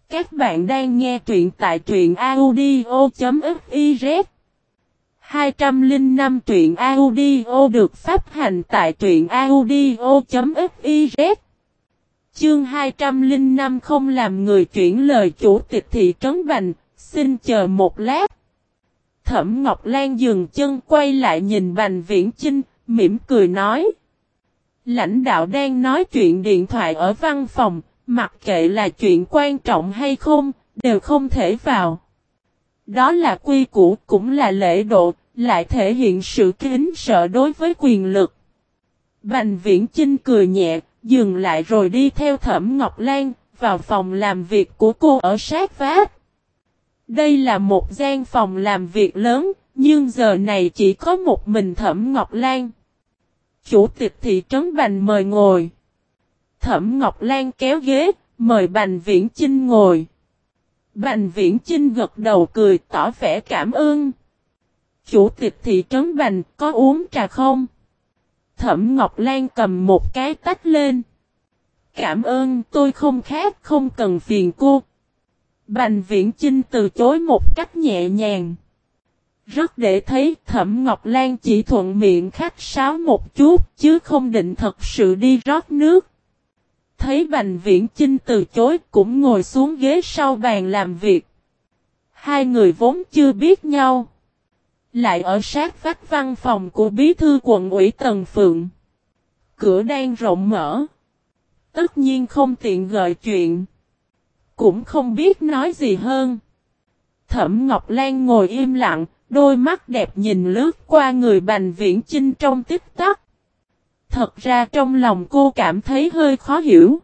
Các bạn đang nghe truyện tại truyện audio.fiz 205 truyện audio được phát hành tại truyện audio.fiz Chương 205 không làm người chuyển lời chủ tịch thị trấn Bành, xin chờ một lát. Thẩm Ngọc Lan dừng chân quay lại nhìn Bành Viễn Chinh, mỉm cười nói. Lãnh đạo đang nói chuyện điện thoại ở văn phòng, mặc kệ là chuyện quan trọng hay không, đều không thể vào. Đó là quy củ cũng là lễ độ, lại thể hiện sự kính sợ đối với quyền lực. Bành viễn Chinh cười nhẹ, dừng lại rồi đi theo Thẩm Ngọc Lan, vào phòng làm việc của cô ở sát vát. Đây là một gian phòng làm việc lớn, nhưng giờ này chỉ có một mình Thẩm Ngọc Lan. Chủ tịch thị trấn Bành mời ngồi. Thẩm Ngọc Lan kéo ghế, mời Bành Viễn Chinh ngồi. Bành Viễn Chinh gật đầu cười tỏ vẻ cảm ơn. Chủ tịch thị trấn Bành có uống trà không? Thẩm Ngọc Lan cầm một cái tách lên. Cảm ơn, tôi không khác, không cần phiền cô. Bành Viễn Chinh từ chối một cách nhẹ nhàng. Rất để thấy Thẩm Ngọc Lan chỉ thuận miệng khách sáo một chút, chứ không định thật sự đi rót nước. Thấy Bành Viễn Chinh từ chối, cũng ngồi xuống ghế sau bàn làm việc. Hai người vốn chưa biết nhau. Lại ở sát vách văn phòng của bí thư quận ủy Tần Phượng. Cửa đang rộng mở. Tất nhiên không tiện gợi chuyện. Cũng không biết nói gì hơn. Thẩm Ngọc Lan ngồi im lặng, đôi mắt đẹp nhìn lướt qua người Bành Viễn Chinh trong tích tắc. Thật ra trong lòng cô cảm thấy hơi khó hiểu.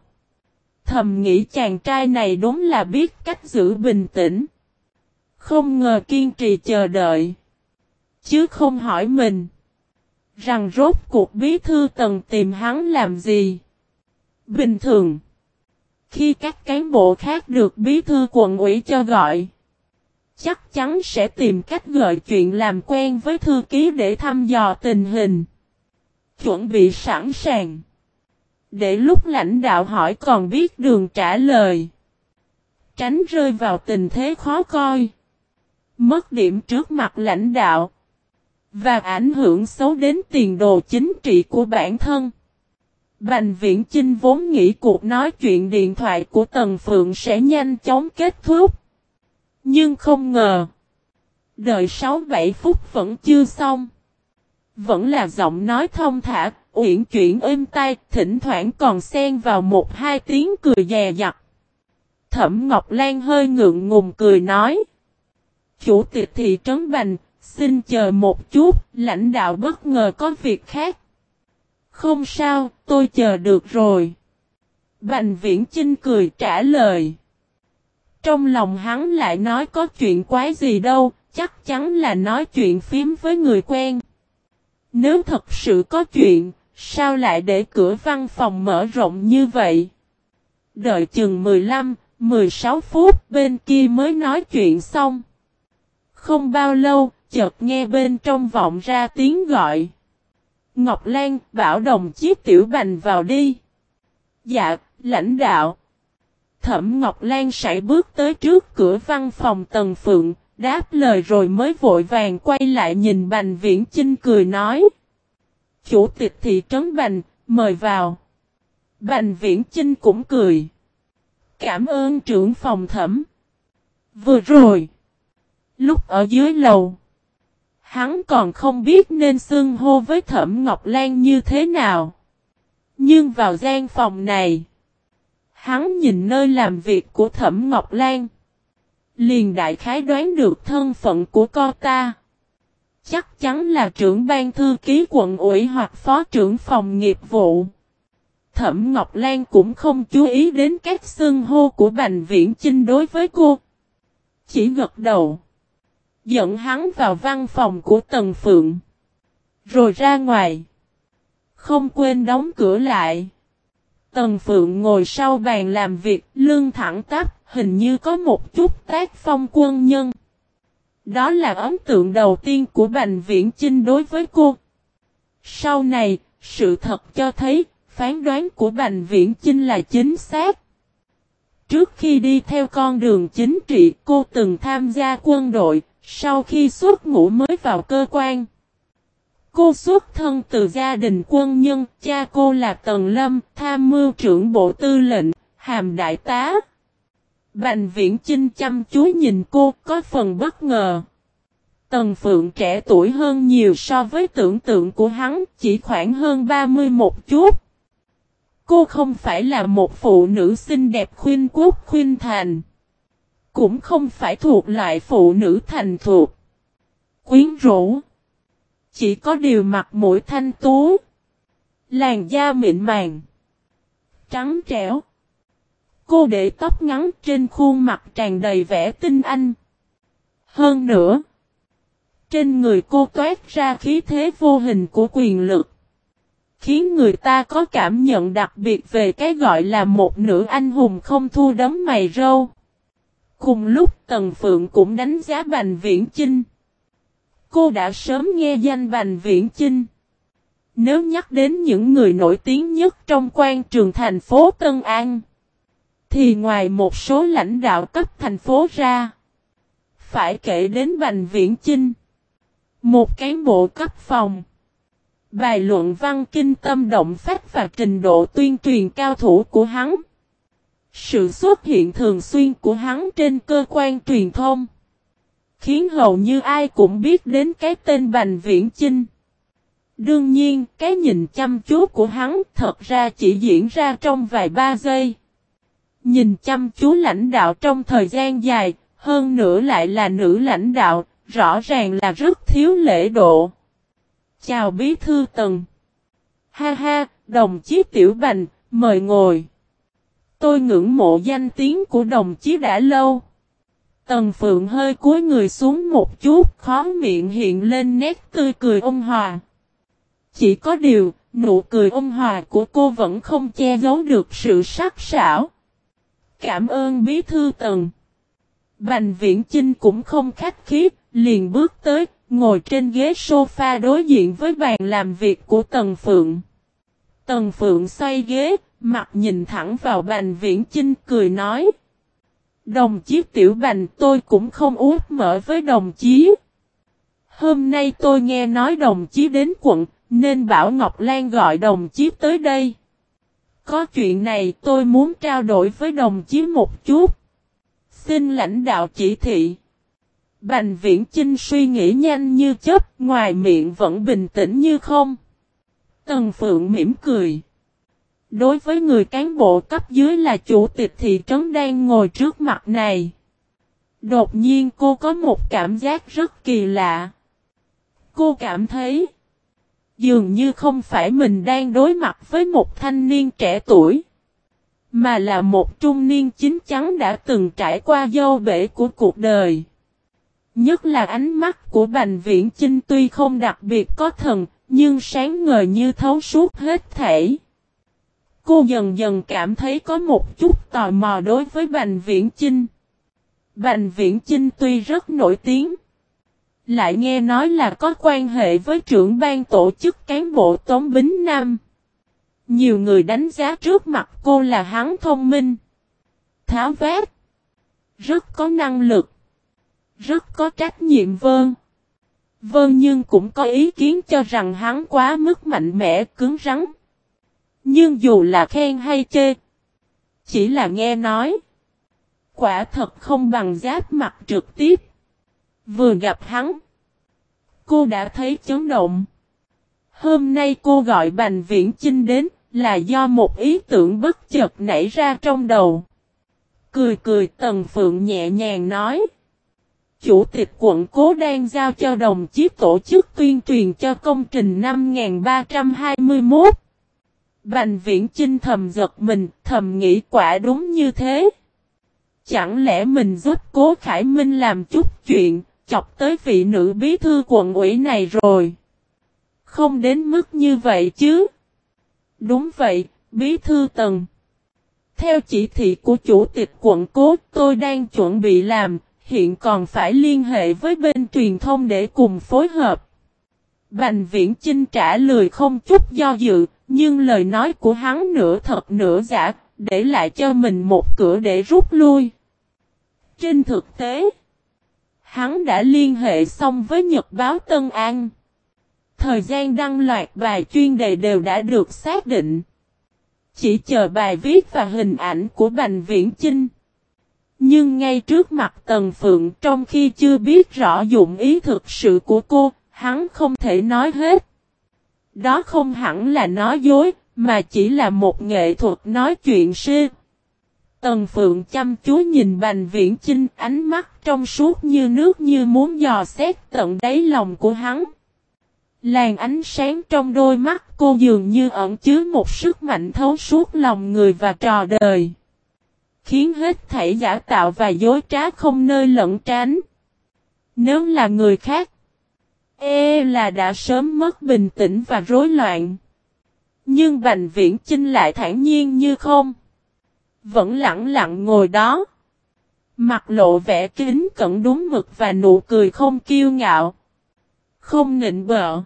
Thầm nghĩ chàng trai này đúng là biết cách giữ bình tĩnh. Không ngờ kiên trì chờ đợi. Chứ không hỏi mình. Rằng rốt cuộc bí thư tần tìm hắn làm gì. Bình thường. Khi các cán bộ khác được bí thư quận ủy cho gọi. Chắc chắn sẽ tìm cách gợi chuyện làm quen với thư ký để thăm dò tình hình. Chuẩn bị sẵn sàng. Để lúc lãnh đạo hỏi còn biết đường trả lời. Tránh rơi vào tình thế khó coi. Mất điểm trước mặt lãnh đạo. Và ảnh hưởng xấu đến tiền đồ chính trị của bản thân. Bành viễn Chinh vốn nghĩ cuộc nói chuyện điện thoại của Tần Phượng sẽ nhanh chóng kết thúc. Nhưng không ngờ. Đợi 6-7 phút vẫn chưa xong. Vẫn là giọng nói thông thả, uyển chuyển êm tai, thỉnh thoảng còn xen vào một hai tiếng cười dè dặt. Thẩm Ngọc Lan hơi ngượng ngùng cười nói. Chủ tịch thị trấn Bành, xin chờ một chút, lãnh đạo bất ngờ có việc khác. Không sao, tôi chờ được rồi. Bành viễn Chinh cười trả lời. Trong lòng hắn lại nói có chuyện quái gì đâu, chắc chắn là nói chuyện phím với người quen. Nếu thật sự có chuyện, sao lại để cửa văn phòng mở rộng như vậy? Đợi chừng 15, 16 phút bên kia mới nói chuyện xong. Không bao lâu, chợt nghe bên trong vọng ra tiếng gọi. Ngọc Lan bảo đồng chí tiểu bành vào đi. Dạ, lãnh đạo. Thẩm Ngọc Lan sải bước tới trước cửa văn phòng Tần Phượng, đáp lời rồi mới vội vàng quay lại nhìn Bành Viễn Chinh cười nói. Chủ tịch thị trấn Bành, mời vào. Bành Viễn Chinh cũng cười. Cảm ơn trưởng phòng thẩm. Vừa rồi. Lúc ở dưới lầu. Hắn còn không biết nên xưng hô với thẩm Ngọc Lan như thế nào. Nhưng vào gian phòng này. Hắn nhìn nơi làm việc của Thẩm Ngọc Lan. Liền đại khái đoán được thân phận của cô ta. Chắc chắn là trưởng ban thư ký quận ủy hoặc phó trưởng phòng nghiệp vụ. Thẩm Ngọc Lan cũng không chú ý đến các xưng hô của Bành Viễn Chinh đối với cô. Chỉ gật đầu. Dẫn hắn vào văn phòng của Tần Phượng. Rồi ra ngoài. Không quên đóng cửa lại. Tần Phượng ngồi sau bàn làm việc, lưng thẳng tắp, hình như có một chút tác phong quân nhân. Đó là ấn tượng đầu tiên của Bành Viễn Chinh đối với cô. Sau này, sự thật cho thấy, phán đoán của Bành Viễn Chinh là chính xác. Trước khi đi theo con đường chính trị, cô từng tham gia quân đội, sau khi xuất ngũ mới vào cơ quan. Cô xuất thân từ gia đình quân nhân, cha cô là Tần Lâm, tham mưu trưởng bộ tư lệnh, hàm đại tá. Bành viễn Trinh chăm chú nhìn cô, có phần bất ngờ. Tần Phượng trẻ tuổi hơn nhiều so với tưởng tượng của hắn, chỉ khoảng hơn 30 một chút. Cô không phải là một phụ nữ xinh đẹp khuyên quốc khuyên thành. Cũng không phải thuộc loại phụ nữ thành thuộc. Quyến rũ. Chỉ có điều mặt mũi thanh tú. Làn da mịn màng. Trắng trẻo. Cô để tóc ngắn trên khuôn mặt tràn đầy vẻ tinh anh. Hơn nữa. Trên người cô toát ra khí thế vô hình của quyền lực. Khiến người ta có cảm nhận đặc biệt về cái gọi là một nữ anh hùng không thua đấm mày râu. Cùng lúc Tần Phượng cũng đánh giá Bành Viễn Chinh. Cô đã sớm nghe danh Bành Viễn Chinh. Nếu nhắc đến những người nổi tiếng nhất trong quan trường thành phố Tân An, thì ngoài một số lãnh đạo cấp thành phố ra, phải kể đến Bành Viễn Chinh, một cán bộ cấp phòng. Bài luận văn kinh tâm động phách và trình độ tuyên truyền cao thủ của hắn. Sự xuất hiện thường xuyên của hắn trên cơ quan truyền thông khiến hầu như ai cũng biết đến cái tên Bành Viễn Chinh. Đương nhiên, cái nhìn chăm chú của hắn thật ra chỉ diễn ra trong vài ba giây. Nhìn chăm chú lãnh đạo trong thời gian dài, hơn nữa lại là nữ lãnh đạo, rõ ràng là rất thiếu lễ độ. Chào bí thư tần. Ha ha, đồng chí Tiểu Bành, mời ngồi. Tôi ngưỡng mộ danh tiếng của đồng chí đã lâu. Tần Phượng hơi cúi người xuống một chút, khó miệng hiện lên nét tươi cười ôn hòa. Chỉ có điều, nụ cười ôn hòa của cô vẫn không che giấu được sự sắc sảo. Cảm ơn bí thư Tần. Bành Viễn Chinh cũng không khách khí, liền bước tới, ngồi trên ghế sofa đối diện với bàn làm việc của Tần Phượng. Tần Phượng xoay ghế, mặt nhìn thẳng vào Bành Viễn Chinh cười nói. Đồng chí Tiểu Bành tôi cũng không út mở với đồng chí. Hôm nay tôi nghe nói đồng chí đến quận, nên bảo Ngọc Lan gọi đồng chí tới đây. Có chuyện này tôi muốn trao đổi với đồng chí một chút. Xin lãnh đạo chỉ thị. Bành viễn Trinh suy nghĩ nhanh như chấp, ngoài miệng vẫn bình tĩnh như không. Tần Phượng mỉm cười. Đối với người cán bộ cấp dưới là chủ tịch thị trấn đang ngồi trước mặt này. Đột nhiên cô có một cảm giác rất kỳ lạ. Cô cảm thấy dường như không phải mình đang đối mặt với một thanh niên trẻ tuổi. Mà là một trung niên chính chắn đã từng trải qua dâu bể của cuộc đời. Nhất là ánh mắt của Bành Viễn Chinh tuy không đặc biệt có thần, nhưng sáng ngời như thấu suốt hết thể. Cô dần dần cảm thấy có một chút tò mò đối với Bành Viễn Chinh. Bành Viễn Chinh tuy rất nổi tiếng, lại nghe nói là có quan hệ với trưởng ban tổ chức cán bộ Tống Bính Nam. Nhiều người đánh giá trước mặt cô là hắn thông minh, tháo vát, rất có năng lực, rất có trách nhiệm vơn. Vâng nhưng cũng có ý kiến cho rằng hắn quá mức mạnh mẽ cứng rắn. Nhưng dù là khen hay chê, chỉ là nghe nói. Quả thật không bằng giáp mặt trực tiếp. Vừa gặp hắn, cô đã thấy chấn động. Hôm nay cô gọi Bành Viễn Chinh đến là do một ý tưởng bất chợt nảy ra trong đầu. Cười cười Tần Phượng nhẹ nhàng nói. Chủ tịch quận cố đang giao cho đồng chí tổ chức tuyên truyền cho công trình 5321. Bành viễn Trinh thầm giật mình, thầm nghĩ quả đúng như thế. Chẳng lẽ mình giúp cố Khải Minh làm chút chuyện, chọc tới vị nữ bí thư quận ủy này rồi. Không đến mức như vậy chứ. Đúng vậy, Bí thư tần. Theo chỉ thị của chủ tịch quận cố tôi đang chuẩn bị làm, hiện còn phải liên hệ với bên truyền thông để cùng phối hợp. Bành viễn trinh trả lời không chút do dự, nhưng lời nói của hắn nửa thật nửa giả, để lại cho mình một cửa để rút lui. Trên thực tế, hắn đã liên hệ xong với Nhật báo Tân An. Thời gian đăng loạt bài chuyên đề đều đã được xác định. Chỉ chờ bài viết và hình ảnh của Bành Viễn Chinh. Nhưng ngay trước mặt Tần Phượng trong khi chưa biết rõ dụng ý thực sự của cô, hắn không thể nói hết. Đó không hẳn là nói dối, mà chỉ là một nghệ thuật nói chuyện sư. Tần Phượng chăm chú nhìn Bành Viễn Chinh ánh mắt trong suốt như nước như muốn dò xét tận đáy lòng của hắn. Làn ánh sáng trong đôi mắt cô dường như ẩn chứa một sức mạnh thấu suốt lòng người và trò đời. Khiến hết thảy giả tạo và dối trá không nơi lẫn tránh. Nếu là người khác, e là đã sớm mất bình tĩnh và rối loạn. Nhưng Bành Viễn Chinh lại thản nhiên như không. Vẫn lặng lặng ngồi đó. Mặt lộ vẻ kính cẩn đúng mực và nụ cười không kiêu ngạo. Không nịnh bợ.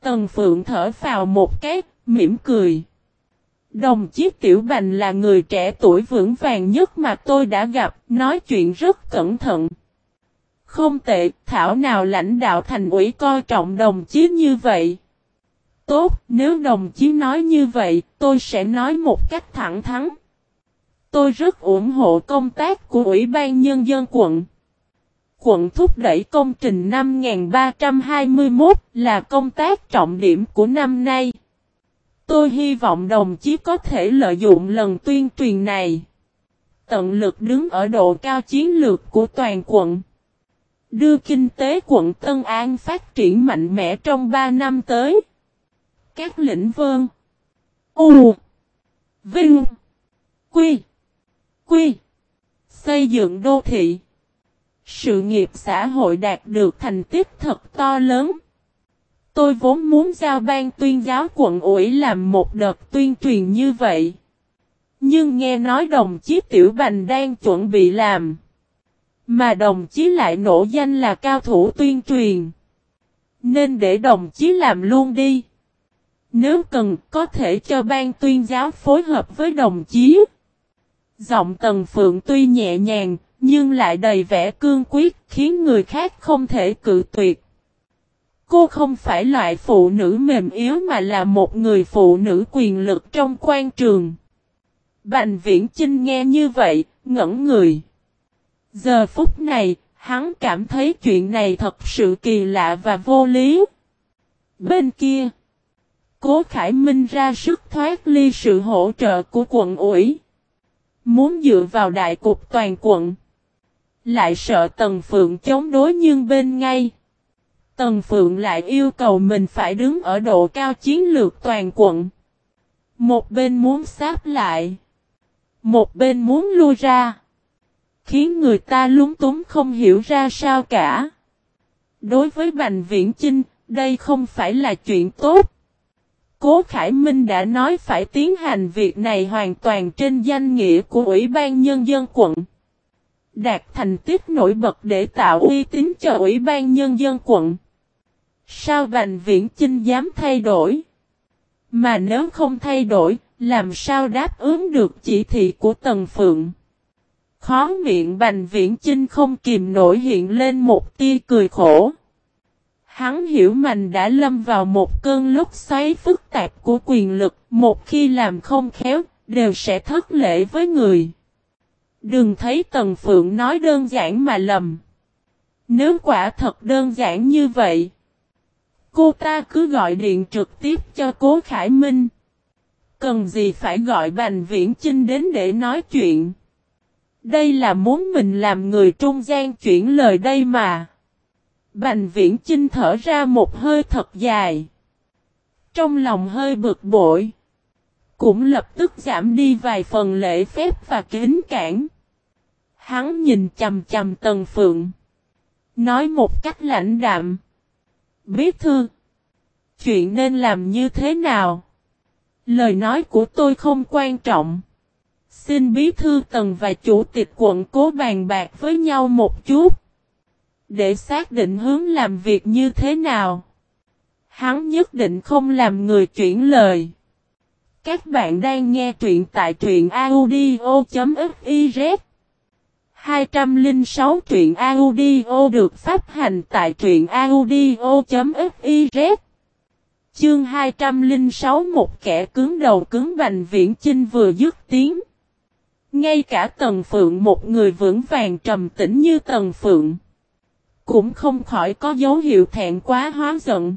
Tần Phượng thở vào một cái, mỉm cười. Đồng chí Tiểu Bành là người trẻ tuổi vững vàng nhất mà tôi đã gặp, nói chuyện rất cẩn thận. Không tệ, thảo nào lãnh đạo thành ủy coi trọng đồng chí như vậy. Tốt, nếu đồng chí nói như vậy, tôi sẽ nói một cách thẳng thắn. Tôi rất ủng hộ công tác của Ủy ban Nhân dân quận. Quận thúc đẩy công trình 5321 là công tác trọng điểm của năm nay. Tôi hy vọng đồng chí có thể lợi dụng lần tuyên truyền này. Tận lực đứng ở độ cao chiến lược của toàn quận. Đưa kinh tế quận Tân An phát triển mạnh mẽ trong 3 năm tới. Các lĩnh vương, U. Vinh. Quy. Quy. Xây dựng đô thị. Sự nghiệp xã hội đạt được thành tích thật to lớn. Tôi vốn muốn giao ban tuyên giáo quận ủy làm một đợt tuyên truyền như vậy. Nhưng nghe nói đồng chí Tiểu Bành đang chuẩn bị làm. Mà đồng chí lại nổ danh là cao thủ tuyên truyền. Nên để đồng chí làm luôn đi. Nếu cần có thể cho ban tuyên giáo phối hợp với đồng chí. Giọng Tần Phượng tuy nhẹ nhàng, nhưng lại đầy vẻ cương quyết khiến người khác không thể cự tuyệt. Cô không phải loại phụ nữ mềm yếu mà là một người phụ nữ quyền lực trong quan trường. Bành viễn Trinh nghe như vậy, ngẩn người. Giờ phút này, hắn cảm thấy chuyện này thật sự kỳ lạ và vô lý. Bên kia, Cố Khải Minh ra sức thoát ly sự hỗ trợ của quận ủy. Muốn dựa vào đại cục toàn quận. Lại sợ Tần Phượng chống đối nhưng bên ngay. Tần Phượng lại yêu cầu mình phải đứng ở độ cao chiến lược toàn quận. Một bên muốn sáp lại. Một bên muốn lui ra. Khiến người ta lúng túng không hiểu ra sao cả. Đối với Bành Viễn Chinh, đây không phải là chuyện tốt. Cố Khải Minh đã nói phải tiến hành việc này hoàn toàn trên danh nghĩa của Ủy ban Nhân dân quận. Đạt thành tích nổi bật để tạo uy tín cho Ủy ban Nhân dân quận. Sao Bành Viễn Chinh dám thay đổi? Mà nếu không thay đổi, làm sao đáp ứng được chỉ thị của Tần Phượng? Khó miệng Bành Viễn Chinh không kìm nổi hiện lên một tia cười khổ. Hắn hiểu mình đã lâm vào một cơn lúc xoáy phức tạp của quyền lực, một khi làm không khéo, đều sẽ thất lễ với người. Đừng thấy Tần Phượng nói đơn giản mà lầm. Nếu quả thật đơn giản như vậy, cô ta cứ gọi điện trực tiếp cho Cố Khải Minh. Cần gì phải gọi Bành Viễn Chinh đến để nói chuyện. Đây là muốn mình làm người trung gian chuyển lời đây mà. Bành viễn chinh thở ra một hơi thật dài. Trong lòng hơi bực bội. Cũng lập tức giảm đi vài phần lễ phép và kính cản. Hắn nhìn chầm chầm tần phượng. Nói một cách lãnh đạm. Biết thư. Chuyện nên làm như thế nào? Lời nói của tôi không quan trọng. Xin bí thư tần và chủ tịch quận cố bàn bạc với nhau một chút. Để xác định hướng làm việc như thế nào. Hắn nhất định không làm người chuyển lời. Các bạn đang nghe truyện tại truyện audio.fiz 206 truyện audio được phát hành tại truyện audio.fiz Chương 206 một kẻ cứng đầu cứng bành viễn chinh vừa dứt tiếng. Ngay cả Tần Phượng một người vững vàng trầm tĩnh như Tần Phượng. Cũng không khỏi có dấu hiệu thẹn quá hóa giận.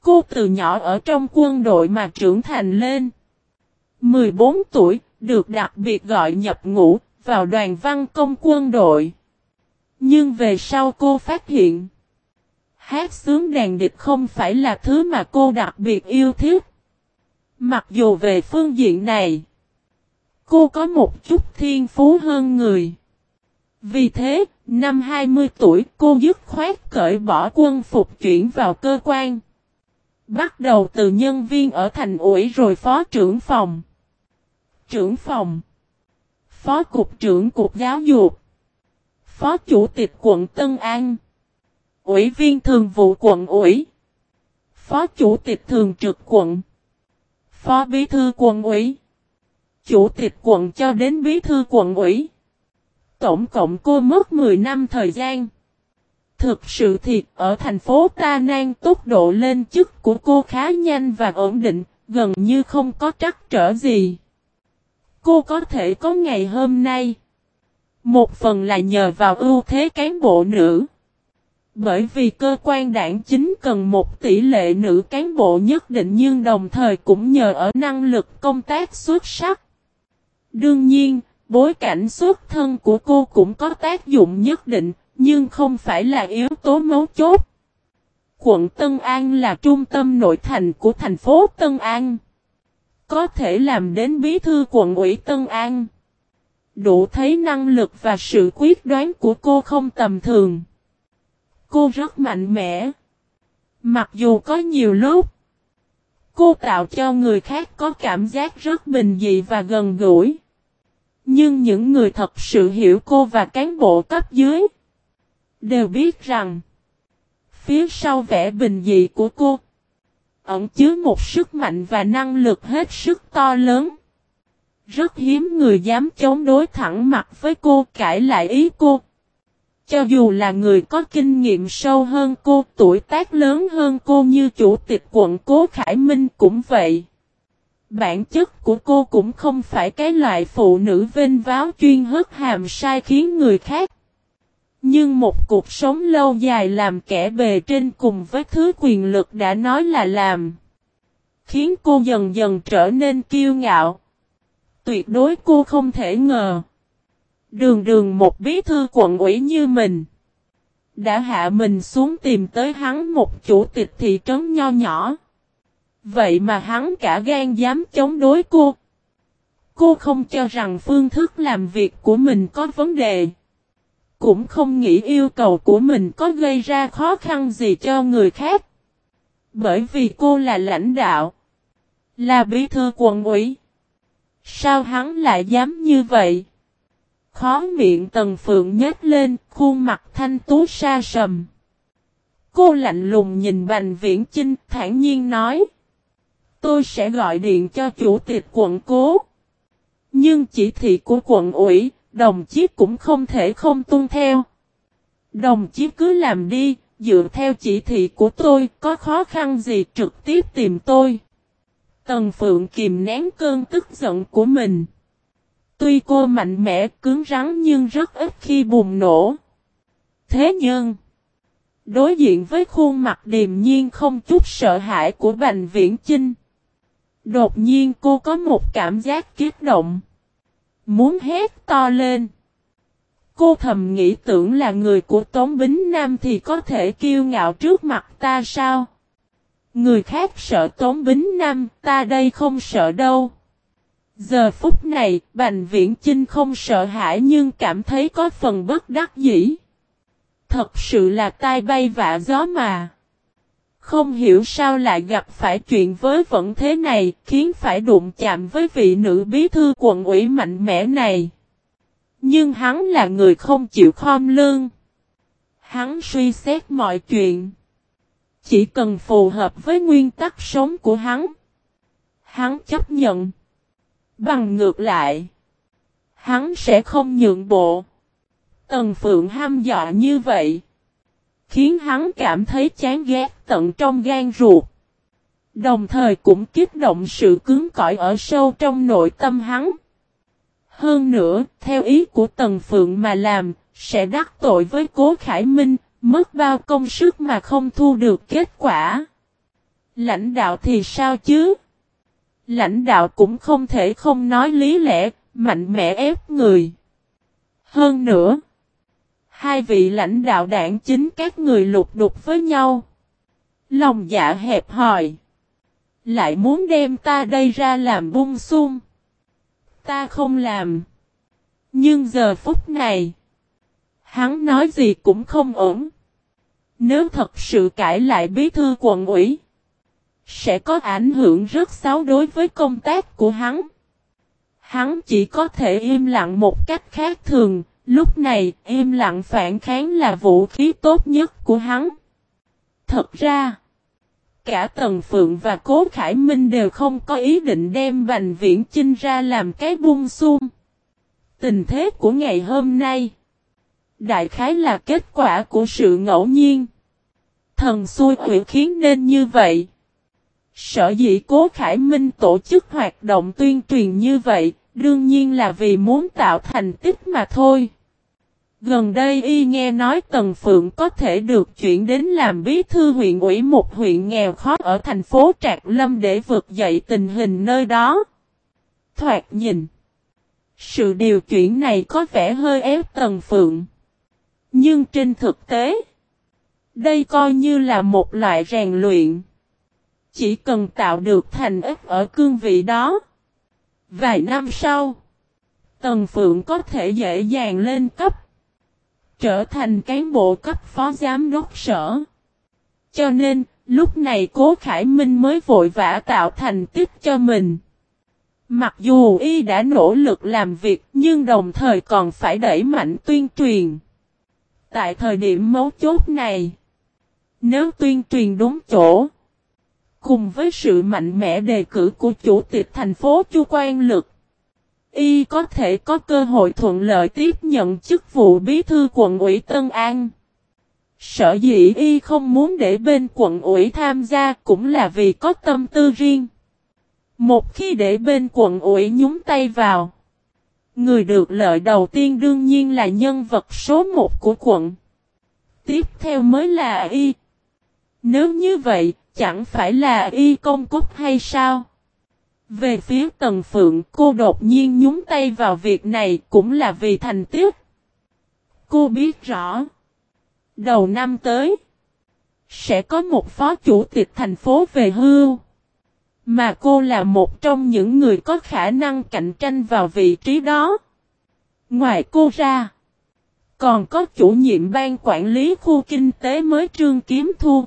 Cô từ nhỏ ở trong quân đội mà trưởng thành lên. 14 tuổi, được đặc biệt gọi nhập ngũ, vào đoàn văn công quân đội. Nhưng về sau cô phát hiện, hát sướng đàn địch không phải là thứ mà cô đặc biệt yêu thích. Mặc dù về phương diện này, cô có một chút thiên phú hơn người. Vì thế, năm 20 tuổi cô dứt khoát cởi bỏ quân phục chuyển vào cơ quan. Bắt đầu từ nhân viên ở thành ủy rồi phó trưởng phòng. Trưởng phòng. Phó cục trưởng cục giáo dục. Phó chủ tịch quận Tân An. Ủy viên thường vụ quận ủy. Phó chủ tịch thường trực quận. Phó bí thư quận ủy. Chủ tịch quận cho đến bí thư quận ủy. Tổng cộng cô mất 10 năm thời gian. Thực sự thiệt ở thành phố Ta Nan tốc độ lên chức của cô khá nhanh và ổn định, gần như không có trắc trở gì. Cô có thể có ngày hôm nay. Một phần là nhờ vào ưu thế cán bộ nữ. Bởi vì cơ quan đảng chính cần một tỷ lệ nữ cán bộ nhất định nhưng đồng thời cũng nhờ ở năng lực công tác xuất sắc. Đương nhiên, bối cảnh xuất thân của cô cũng có tác dụng nhất định, nhưng không phải là yếu tố mấu chốt. Quận Tân An là trung tâm nội thành của thành phố Tân An. Có thể làm đến bí thư quận ủy Tân An. Đủ thấy năng lực và sự quyết đoán của cô không tầm thường. Cô rất mạnh mẽ. Mặc dù có nhiều lúc, cô tạo cho người khác có cảm giác rất bình dị và gần gũi. Nhưng những người thật sự hiểu cô và cán bộ cấp dưới đều biết rằng, phía sau vẻ bình dị của cô ẩn chứa một sức mạnh và năng lực hết sức to lớn. Rất hiếm người dám chống đối thẳng mặt với cô, cãi lại ý cô. Cho dù là người có kinh nghiệm sâu hơn cô, tuổi tác lớn hơn cô như chủ tịch quận Cố Khải Minh cũng vậy. Bản chất của cô cũng không phải cái loại phụ nữ vinh váo chuyên hất hàm sai khiến người khác. Nhưng một cuộc sống lâu dài làm kẻ bề trên cùng với thứ quyền lực đã nói là làm. Khiến cô dần dần trở nên kiêu ngạo. Tuyệt đối cô không thể ngờ. Đường đường một bí thư quận ủy như mình. Đã hạ mình xuống tìm tới hắn một chủ tịch thị trấn nho nhỏ. Vậy mà hắn cả gan dám chống đối cô. Cô không cho rằng phương thức làm việc của mình có vấn đề. Cũng không nghĩ yêu cầu của mình có gây ra khó khăn gì cho người khác. Bởi vì cô là lãnh đạo. Là bí thư quận ủy. Sao hắn lại dám như vậy? Khó miệng tần phượng nhếch lên, khuôn mặt thanh tú sa sầm. Cô lạnh lùng nhìn Bành Viễn Chinh, thản nhiên nói. Tôi sẽ gọi điện cho chủ tịch quận cố. Nhưng chỉ thị của quận ủy, đồng chí cũng không thể không tuân theo. Đồng chí cứ làm đi, dựa theo chỉ thị của tôi, có khó khăn gì trực tiếp tìm tôi. Tần Phượng kìm nén cơn tức giận của mình. Tuy cô mạnh mẽ cứng rắn nhưng rất ít khi bùng nổ. Thế nhưng, đối diện với khuôn mặt điềm nhiên không chút sợ hãi của Bành Viễn Chinh. Đột nhiên cô có một cảm giác kiếp động. Muốn hét to lên. Cô thầm nghĩ tưởng là người của Tống Bính Nam thì có thể kiêu ngạo trước mặt ta sao? Người khác sợ Tống Bính Nam, ta đây không sợ đâu. Giờ phút này, Bành Viễn Chinh không sợ hãi nhưng cảm thấy có phần bất đắc dĩ. Thật sự là tai bay vạ gió mà. Không hiểu sao lại gặp phải chuyện với vẫn thế này, khiến phải đụng chạm với vị nữ bí thư quận ủy mạnh mẽ này. Nhưng hắn là người không chịu khom lương. Hắn suy xét mọi chuyện. Chỉ cần phù hợp với nguyên tắc sống của hắn. Hắn chấp nhận. Bằng ngược lại. Hắn sẽ không nhượng bộ. Tần Phượng ham dọa như vậy. Khiến hắn cảm thấy chán ghét tận trong gan ruột. Đồng thời cũng kích động sự cứng cỏi ở sâu trong nội tâm hắn. Hơn nữa, theo ý của Tần Phượng mà làm, sẽ đắc tội với Cố Khải Minh, mất bao công sức mà không thu được kết quả. Lãnh đạo thì sao chứ? Lãnh đạo cũng không thể không nói lý lẽ, mạnh mẽ ép người. Hơn nữa, hai vị lãnh đạo đảng chính các người lục đục với nhau. Lòng dạ hẹp hòi. Lại muốn đem ta đây ra làm bung sung. Ta không làm. Nhưng giờ phút này, hắn nói gì cũng không ổn. Nếu thật sự cãi lại bí thư quận ủy, sẽ có ảnh hưởng rất xấu đối với công tác của hắn. Hắn chỉ có thể im lặng một cách khác thường, lúc này im lặng phản kháng là vũ khí tốt nhất của hắn. Thật ra, cả Tần Phượng và Cố Khải Minh đều không có ý định đem Bành Viễn Chinh ra làm cái bung xuông. Tình thế của ngày hôm nay, đại khái là kết quả của sự ngẫu nhiên. Thần xui quỷ khiến nên như vậy. Sở dĩ Cố Khải Minh tổ chức hoạt động tuyên truyền như vậy, đương nhiên là vì muốn tạo thành tích mà thôi. Gần đây y nghe nói Tần Phượng có thể được chuyển đến làm bí thư huyện ủy một huyện nghèo khó ở thành phố Trạc Lâm để vực dậy tình hình nơi đó. Thoạt nhìn. Sự điều chuyển này có vẻ hơi ép Tần Phượng. Nhưng trên thực tế, đây coi như là một loại rèn luyện. Chỉ cần tạo được thành ích ở cương vị đó. Vài năm sau, Tần Phượng có thể dễ dàng lên cấp. Trở thành cán bộ cấp phó giám đốc sở. Cho nên, lúc này Cố Khải Minh mới vội vã tạo thành tích cho mình. Mặc dù y đã nỗ lực làm việc nhưng đồng thời còn phải đẩy mạnh tuyên truyền. Tại thời điểm mấu chốt này, nếu tuyên truyền đúng chỗ, cùng với sự mạnh mẽ đề cử của chủ tịch thành phố Chu Quan Lực, y có thể có cơ hội thuận lợi tiếp nhận chức vụ bí thư quận ủy Tân An. Sở dĩ y không muốn để bên quận ủy tham gia cũng là vì có tâm tư riêng. Một khi để bên quận ủy nhúng tay vào, người được lợi đầu tiên đương nhiên là nhân vật số một của quận. Tiếp theo mới là y. Nếu như vậy, chẳng phải là y công cúc hay sao? Về phía Tần Phượng, cô đột nhiên nhúng tay vào việc này cũng là vì thành tiếc. Cô biết rõ, đầu năm tới, sẽ có một phó chủ tịch thành phố về hưu. Mà cô là một trong những người có khả năng cạnh tranh vào vị trí đó. Ngoài cô ra, còn có chủ nhiệm ban quản lý khu kinh tế mới Trương Kiếm Thu.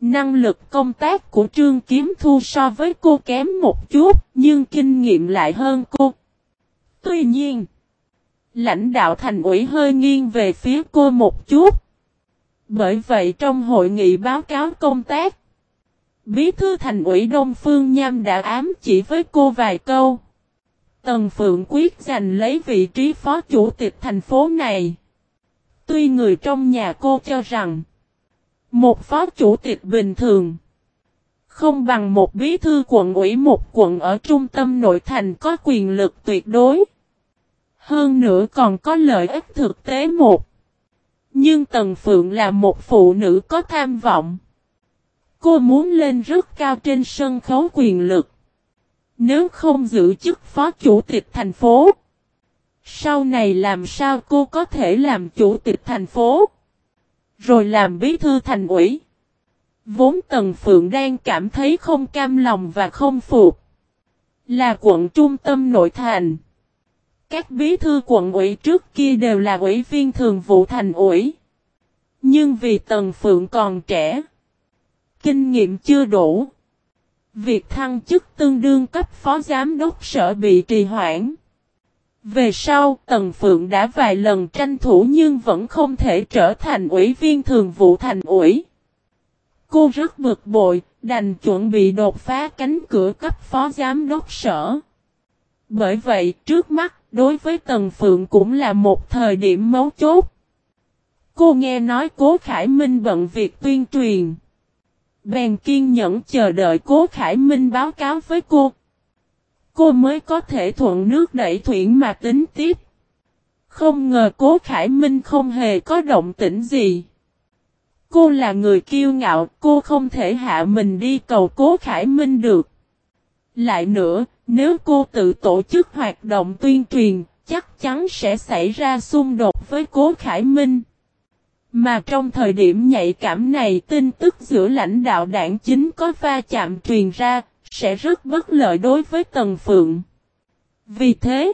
Năng lực công tác của Trương Kiếm Thu so với cô kém một chút, nhưng kinh nghiệm lại hơn cô. Tuy nhiên, lãnh đạo thành ủy hơi nghiêng về phía cô một chút. Bởi vậy trong hội nghị báo cáo công tác, Bí thư thành ủy Đông Phương Nham đã ám chỉ với cô vài câu. Tần Phượng quyết giành lấy vị trí phó chủ tịch thành phố này. Tuy người trong nhà cô cho rằng một phó chủ tịch bình thường không bằng một bí thư quận ủy, một quận ở trung tâm nội thành có quyền lực tuyệt đối. Hơn nữa còn có lợi ích thực tế một. Nhưng Tần Phượng là một phụ nữ có tham vọng. Cô muốn lên rất cao trên sân khấu quyền lực. Nếu không giữ chức phó chủ tịch thành phố. Sau này làm sao cô có thể làm chủ tịch thành phố? Rồi làm bí thư thành ủy. Vốn Tần Phượng đang cảm thấy không cam lòng và không phục. Là quận trung tâm nội thành. Các bí thư quận ủy trước kia đều là ủy viên thường vụ thành ủy. Nhưng vì Tần Phượng còn trẻ. kinh nghiệm chưa đủ. Việc thăng chức tương đương cấp phó giám đốc sở bị trì hoãn. Về sau, Tần Phượng đã vài lần tranh thủ nhưng vẫn không thể trở thành ủy viên thường vụ thành ủy. Cô rất bực bội, đành chuẩn bị đột phá cánh cửa cấp phó giám đốc sở. Bởi vậy, trước mắt, đối với Tần Phượng cũng là một thời điểm mấu chốt. Cô nghe nói Cố Khải Minh bận việc tuyên truyền. Bèn kiên nhẫn chờ đợi Cố Khải Minh báo cáo với cô. Cô mới có thể thuận nước đẩy thuyền mà tính tiếp. Không ngờ Cố Khải Minh không hề có động tĩnh gì. Cô là người kiêu ngạo, cô không thể hạ mình đi cầu Cố Khải Minh được. Lại nữa, nếu cô tự tổ chức hoạt động tuyên truyền, chắc chắn sẽ xảy ra xung đột với Cố Khải Minh. Mà trong thời điểm nhạy cảm này tin tức giữa lãnh đạo đảng chính có va chạm truyền ra, sẽ rất bất lợi đối với Tần Phượng. Vì thế,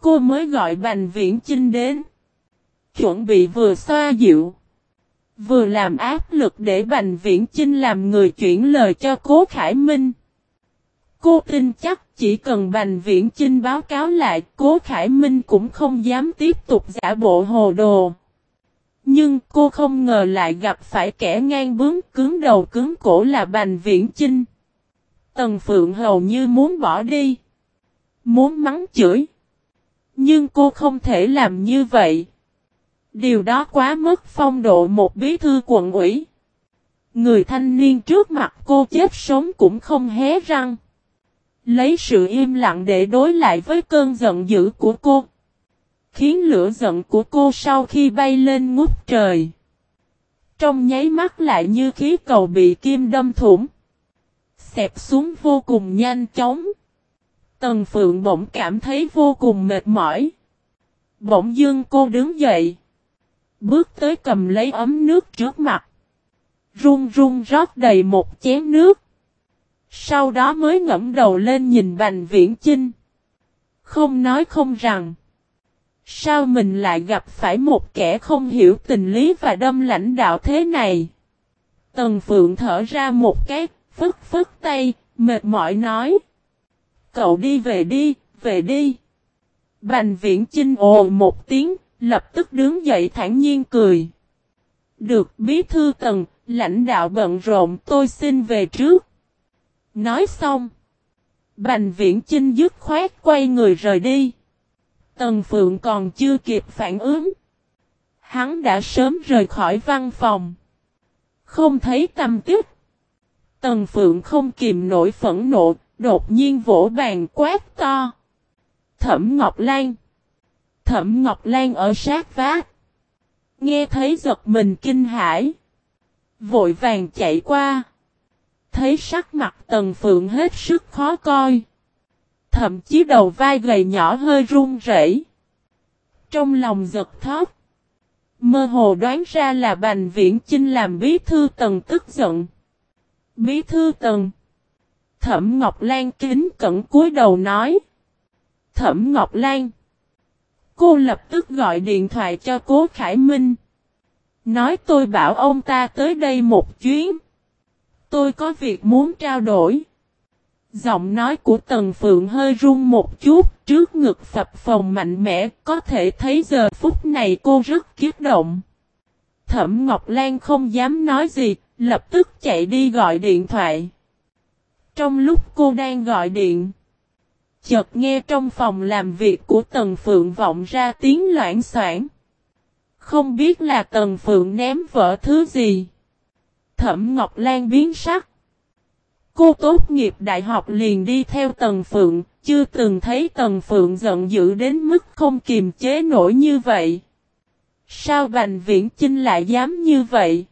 cô mới gọi Bành Viễn Chinh đến. Chuẩn bị vừa xoa dịu, vừa làm áp lực để Bành Viễn Chinh làm người chuyển lời cho Cố Khải Minh. Cô tin chắc chỉ cần Bành Viễn Chinh báo cáo lại, Cố Khải Minh cũng không dám tiếp tục giả bộ hồ đồ. Nhưng cô không ngờ lại gặp phải kẻ ngang bướng cứng đầu cứng cổ là Bành Viễn Chinh. Tần Phượng hầu như muốn bỏ đi. Muốn mắng chửi. Nhưng cô không thể làm như vậy. Điều đó quá mất phong độ một bí thư quận ủy. Người thanh niên trước mặt cô chết sống cũng không hé răng. Lấy sự im lặng để đối lại với cơn giận dữ của cô. Khiến lửa giận của cô sau khi bay lên ngút trời. Trong nháy mắt lại như khí cầu bị kim đâm thủng. Xẹp xuống vô cùng nhanh chóng. Tần Phượng bỗng cảm thấy vô cùng mệt mỏi. Bỗng dưng cô đứng dậy. Bước tới cầm lấy ấm nước trước mặt. Run run rót đầy một chén nước. Sau đó mới ngẫm đầu lên nhìn Bành Viễn Chinh. Không nói không rằng. Sao mình lại gặp phải một kẻ không hiểu tình lý và đâm lãnh đạo thế này? Tần Phượng thở ra một cái, phức phức tay, mệt mỏi nói. Cậu đi về đi, về đi. Bành viễn chinh ồ một tiếng, lập tức đứng dậy thản nhiên cười. Được bí thư tần, lãnh đạo bận rộn tôi xin về trước. Nói xong. Bành viễn chinh dứt khoát quay người rời đi. Tần Phượng còn chưa kịp phản ứng. Hắn đã sớm rời khỏi văn phòng. Không thấy tâm tích. Tần Phượng không kìm nổi phẫn nộ, đột nhiên vỗ bàn quát to. Thẩm Ngọc Lan. Thẩm Ngọc Lan ở sát vát. Nghe thấy giật mình kinh hãi. Vội vàng chạy qua. Thấy sắc mặt Tần Phượng hết sức khó coi. Thậm chí đầu vai gầy nhỏ hơi run rẩy. Trong lòng giật thóp. Mơ hồ đoán ra là Bành Viễn Chinh làm bí thư Tần tức giận. Bí thư Tần. Thẩm Ngọc Lan kính cẩn cúi đầu nói. Thẩm Ngọc Lan. Cô lập tức gọi điện thoại cho Cố Khải Minh. Nói tôi bảo ông ta tới đây một chuyến. Tôi có việc muốn trao đổi. Giọng nói của Tần Phượng hơi run một chút, trước ngực phập phồng mạnh mẽ, có thể thấy giờ phút này cô rất kiết động. Thẩm Ngọc Lan không dám nói gì, lập tức chạy đi gọi điện thoại. Trong lúc cô đang gọi điện, chợt nghe trong phòng làm việc của Tần Phượng vọng ra tiếng loãng soảng. Không biết là Tần Phượng ném vỡ thứ gì. Thẩm Ngọc Lan biến sắc. Cô tốt nghiệp đại học liền đi theo Tần Phượng, chưa từng thấy Tần Phượng giận dữ đến mức không kiềm chế nổi như vậy. Sao Bành Viễn Chinh lại dám như vậy?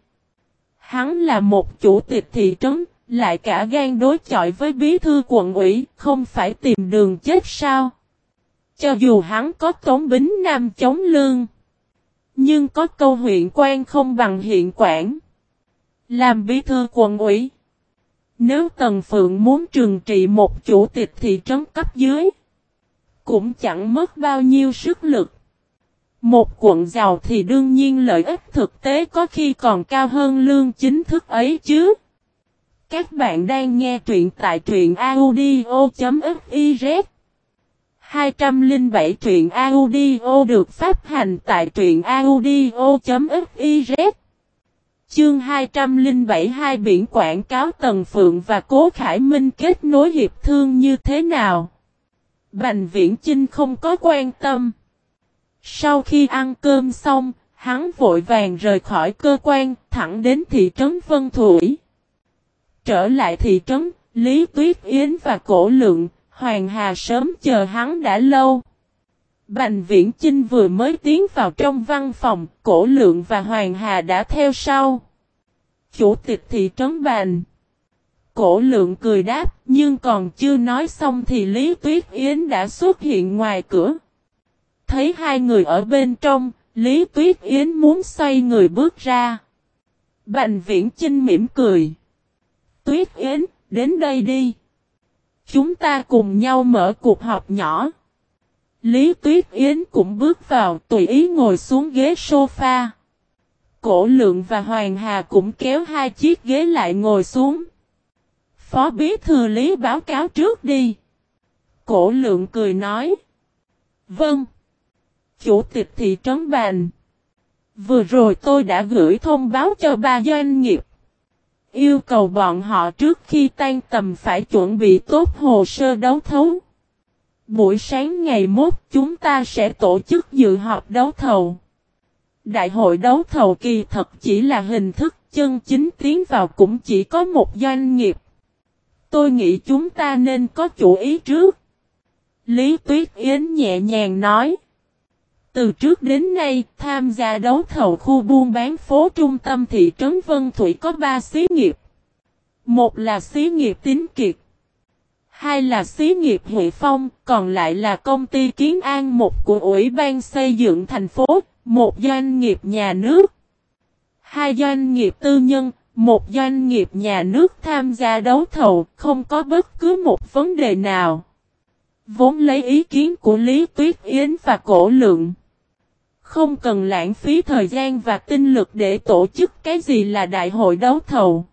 Hắn là một chủ tịch thị trấn, lại cả gan đối chọi với bí thư quận ủy, không phải tìm đường chết sao? Cho dù hắn có tống bính nam chống lương, nhưng có câu huyện quan không bằng hiện quản. Làm bí thư quận ủy. Nếu Tần Phượng muốn trừng trị một chủ tịch thị trấn cấp dưới, cũng chẳng mất bao nhiêu sức lực. Một quận giàu thì đương nhiên lợi ích thực tế có khi còn cao hơn lương chính thức ấy chứ. Các bạn đang nghe truyện tại truyện audio.fiz 207 truyện audio được phát hành tại truyện audio.fiz Chương 207 hai biển quảng cáo Tần Phượng và Cố Khải Minh kết nối hiệp thương như thế nào? Bành Viễn Chinh không có quan tâm. Sau khi ăn cơm xong, hắn vội vàng rời khỏi cơ quan, thẳng đến thị trấn Vân Thủy. Trở lại thị trấn, Lý Tuyết Yến và Cổ Lượng, Hoàng Hà sớm chờ hắn đã lâu. Bành Viễn Chinh vừa mới tiến vào trong văn phòng, Cổ Lượng và Hoàng Hà đã theo sau. Chủ tịch thị trấn Bành. Cổ Lượng cười đáp, nhưng còn chưa nói xong thì Lý Tuyết Yến đã xuất hiện ngoài cửa. Thấy hai người ở bên trong, Lý Tuyết Yến muốn xoay người bước ra. Bành Viễn Chinh mỉm cười. Tuyết Yến, đến đây đi. Chúng ta cùng nhau mở cuộc họp nhỏ. Lý Tuyết Yến cũng bước vào tùy ý ngồi xuống ghế sofa. Cổ Lượng và Hoàng Hà cũng kéo hai chiếc ghế lại ngồi xuống. Phó Bí Thư Lý báo cáo trước đi. Cổ Lượng cười nói. Vâng. Chủ tịch thị trấn bàn Vừa rồi tôi đã gửi thông báo cho ba doanh nghiệp. Yêu cầu bọn họ trước khi tan tầm phải chuẩn bị tốt hồ sơ đấu thấu. Buổi sáng ngày mốt chúng ta sẽ tổ chức dự họp đấu thầu. Đại hội đấu thầu kỳ thật chỉ là hình thức chân chính tiến vào cũng chỉ có một doanh nghiệp. Tôi nghĩ chúng ta nên có chủ ý trước. Lý Tuyết Yến nhẹ nhàng nói. Từ trước đến nay, tham gia đấu thầu khu buôn bán phố trung tâm thị trấn Vân Thủy có 3 xí nghiệp. Một là xí nghiệp tín kiệt. Hai là xí nghiệp Huệ Phong, còn lại là công ty Kiến An một của Ủy ban xây dựng thành phố, một doanh nghiệp nhà nước. Hai doanh nghiệp tư nhân, một doanh nghiệp nhà nước tham gia đấu thầu, không có bất cứ một vấn đề nào. Vốn lấy ý kiến của Lý Tuyết Yến và Cổ Lượng. Không cần lãng phí thời gian và tinh lực để tổ chức cái gì là đại hội đấu thầu.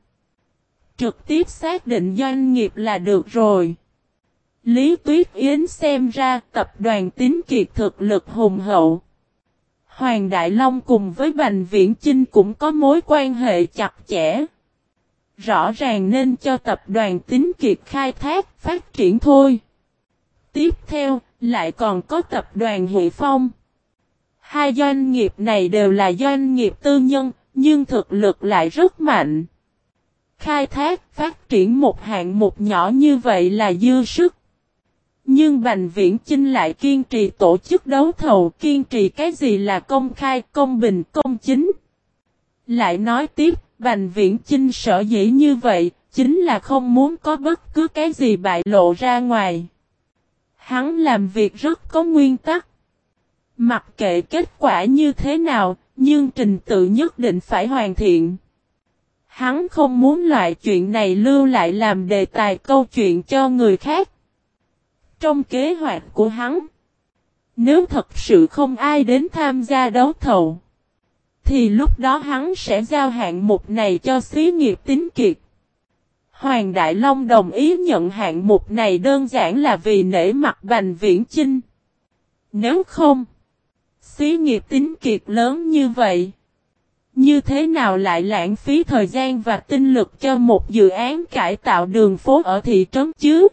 Trực tiếp xác định doanh nghiệp là được rồi. Lý Tuyết Yến xem ra tập đoàn tín kiệt thực lực hùng hậu. Hoàng Đại Long cùng với Bành Viễn Chinh cũng có mối quan hệ chặt chẽ. Rõ ràng nên cho tập đoàn tín kiệt khai thác, phát triển thôi. Tiếp theo, lại còn có tập đoàn Hệ Phong. Hai doanh nghiệp này đều là doanh nghiệp tư nhân, nhưng thực lực lại rất mạnh. Khai thác, phát triển một hạng mục nhỏ như vậy là dư sức. Nhưng Bành Viễn Chinh lại kiên trì tổ chức đấu thầu, kiên trì cái gì là công khai, công bình, công chính. Lại nói tiếp, Bành Viễn Chinh sợ dĩ như vậy, chính là không muốn có bất cứ cái gì bại lộ ra ngoài. Hắn làm việc rất có nguyên tắc. Mặc kệ kết quả như thế nào, nhưng trình tự nhất định phải hoàn thiện. Hắn không muốn loại chuyện này lưu lại làm đề tài câu chuyện cho người khác. Trong kế hoạch của hắn, nếu thật sự không ai đến tham gia đấu thầu, thì lúc đó hắn sẽ giao hạng mục này cho xí nghiệp tín kiệt. Hoàng Đại Long đồng ý nhận hạng mục này đơn giản là vì nể mặt Bành Viễn Chinh. Nếu không, xí nghiệp tính kiệt lớn như vậy, như thế nào lại lãng phí thời gian và tinh lực cho một dự án cải tạo đường phố ở thị trấn chứ?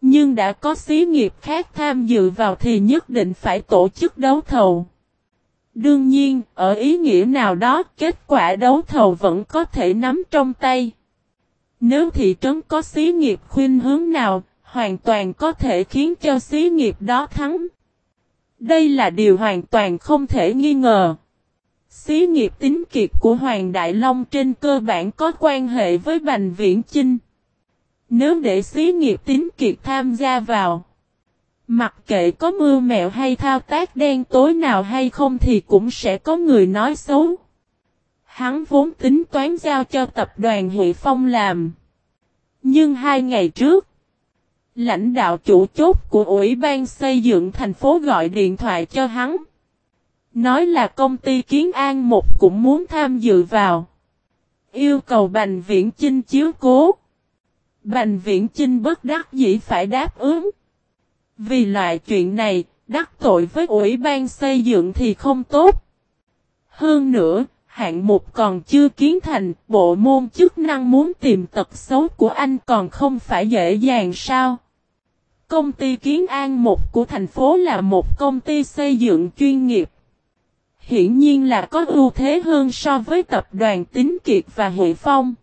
Nhưng đã có xí nghiệp khác tham dự vào thì nhất định phải tổ chức đấu thầu. Đương nhiên, ở ý nghĩa nào đó, kết quả đấu thầu vẫn có thể nắm trong tay. Nếu thị trấn có xí nghiệp khuyên hướng nào, hoàn toàn có thể khiến cho xí nghiệp đó thắng. Đây là điều hoàn toàn không thể nghi ngờ. Xí nghiệp tính kiệt của Hoàng Đại Long trên cơ bản có quan hệ với Bành Viễn Chinh. Nếu để xí nghiệp tính kiệt tham gia vào, mặc kệ có mưa mẹo hay thao tác đen tối nào hay không thì cũng sẽ có người nói xấu. Hắn vốn tính toán giao cho tập đoàn Huệ Phong làm. Nhưng hai ngày trước, lãnh đạo chủ chốt của Ủy ban xây dựng thành phố gọi điện thoại cho hắn. Nói là công ty Kiến An một cũng muốn tham dự vào. Yêu cầu Bành Viễn Chinh chiếu cố. Bành Viễn Chinh bất đắc dĩ phải đáp ứng. Vì loại chuyện này, đắc tội với ủy ban xây dựng thì không tốt. Hơn nữa, hạng mục còn chưa kiến thành, bộ môn chức năng muốn tìm tật xấu của anh còn không phải dễ dàng sao. Công ty Kiến An một của thành phố là một công ty xây dựng chuyên nghiệp. Hiển nhiên là có ưu thế hơn so với tập đoàn Tín Kiệt và Hội Phong.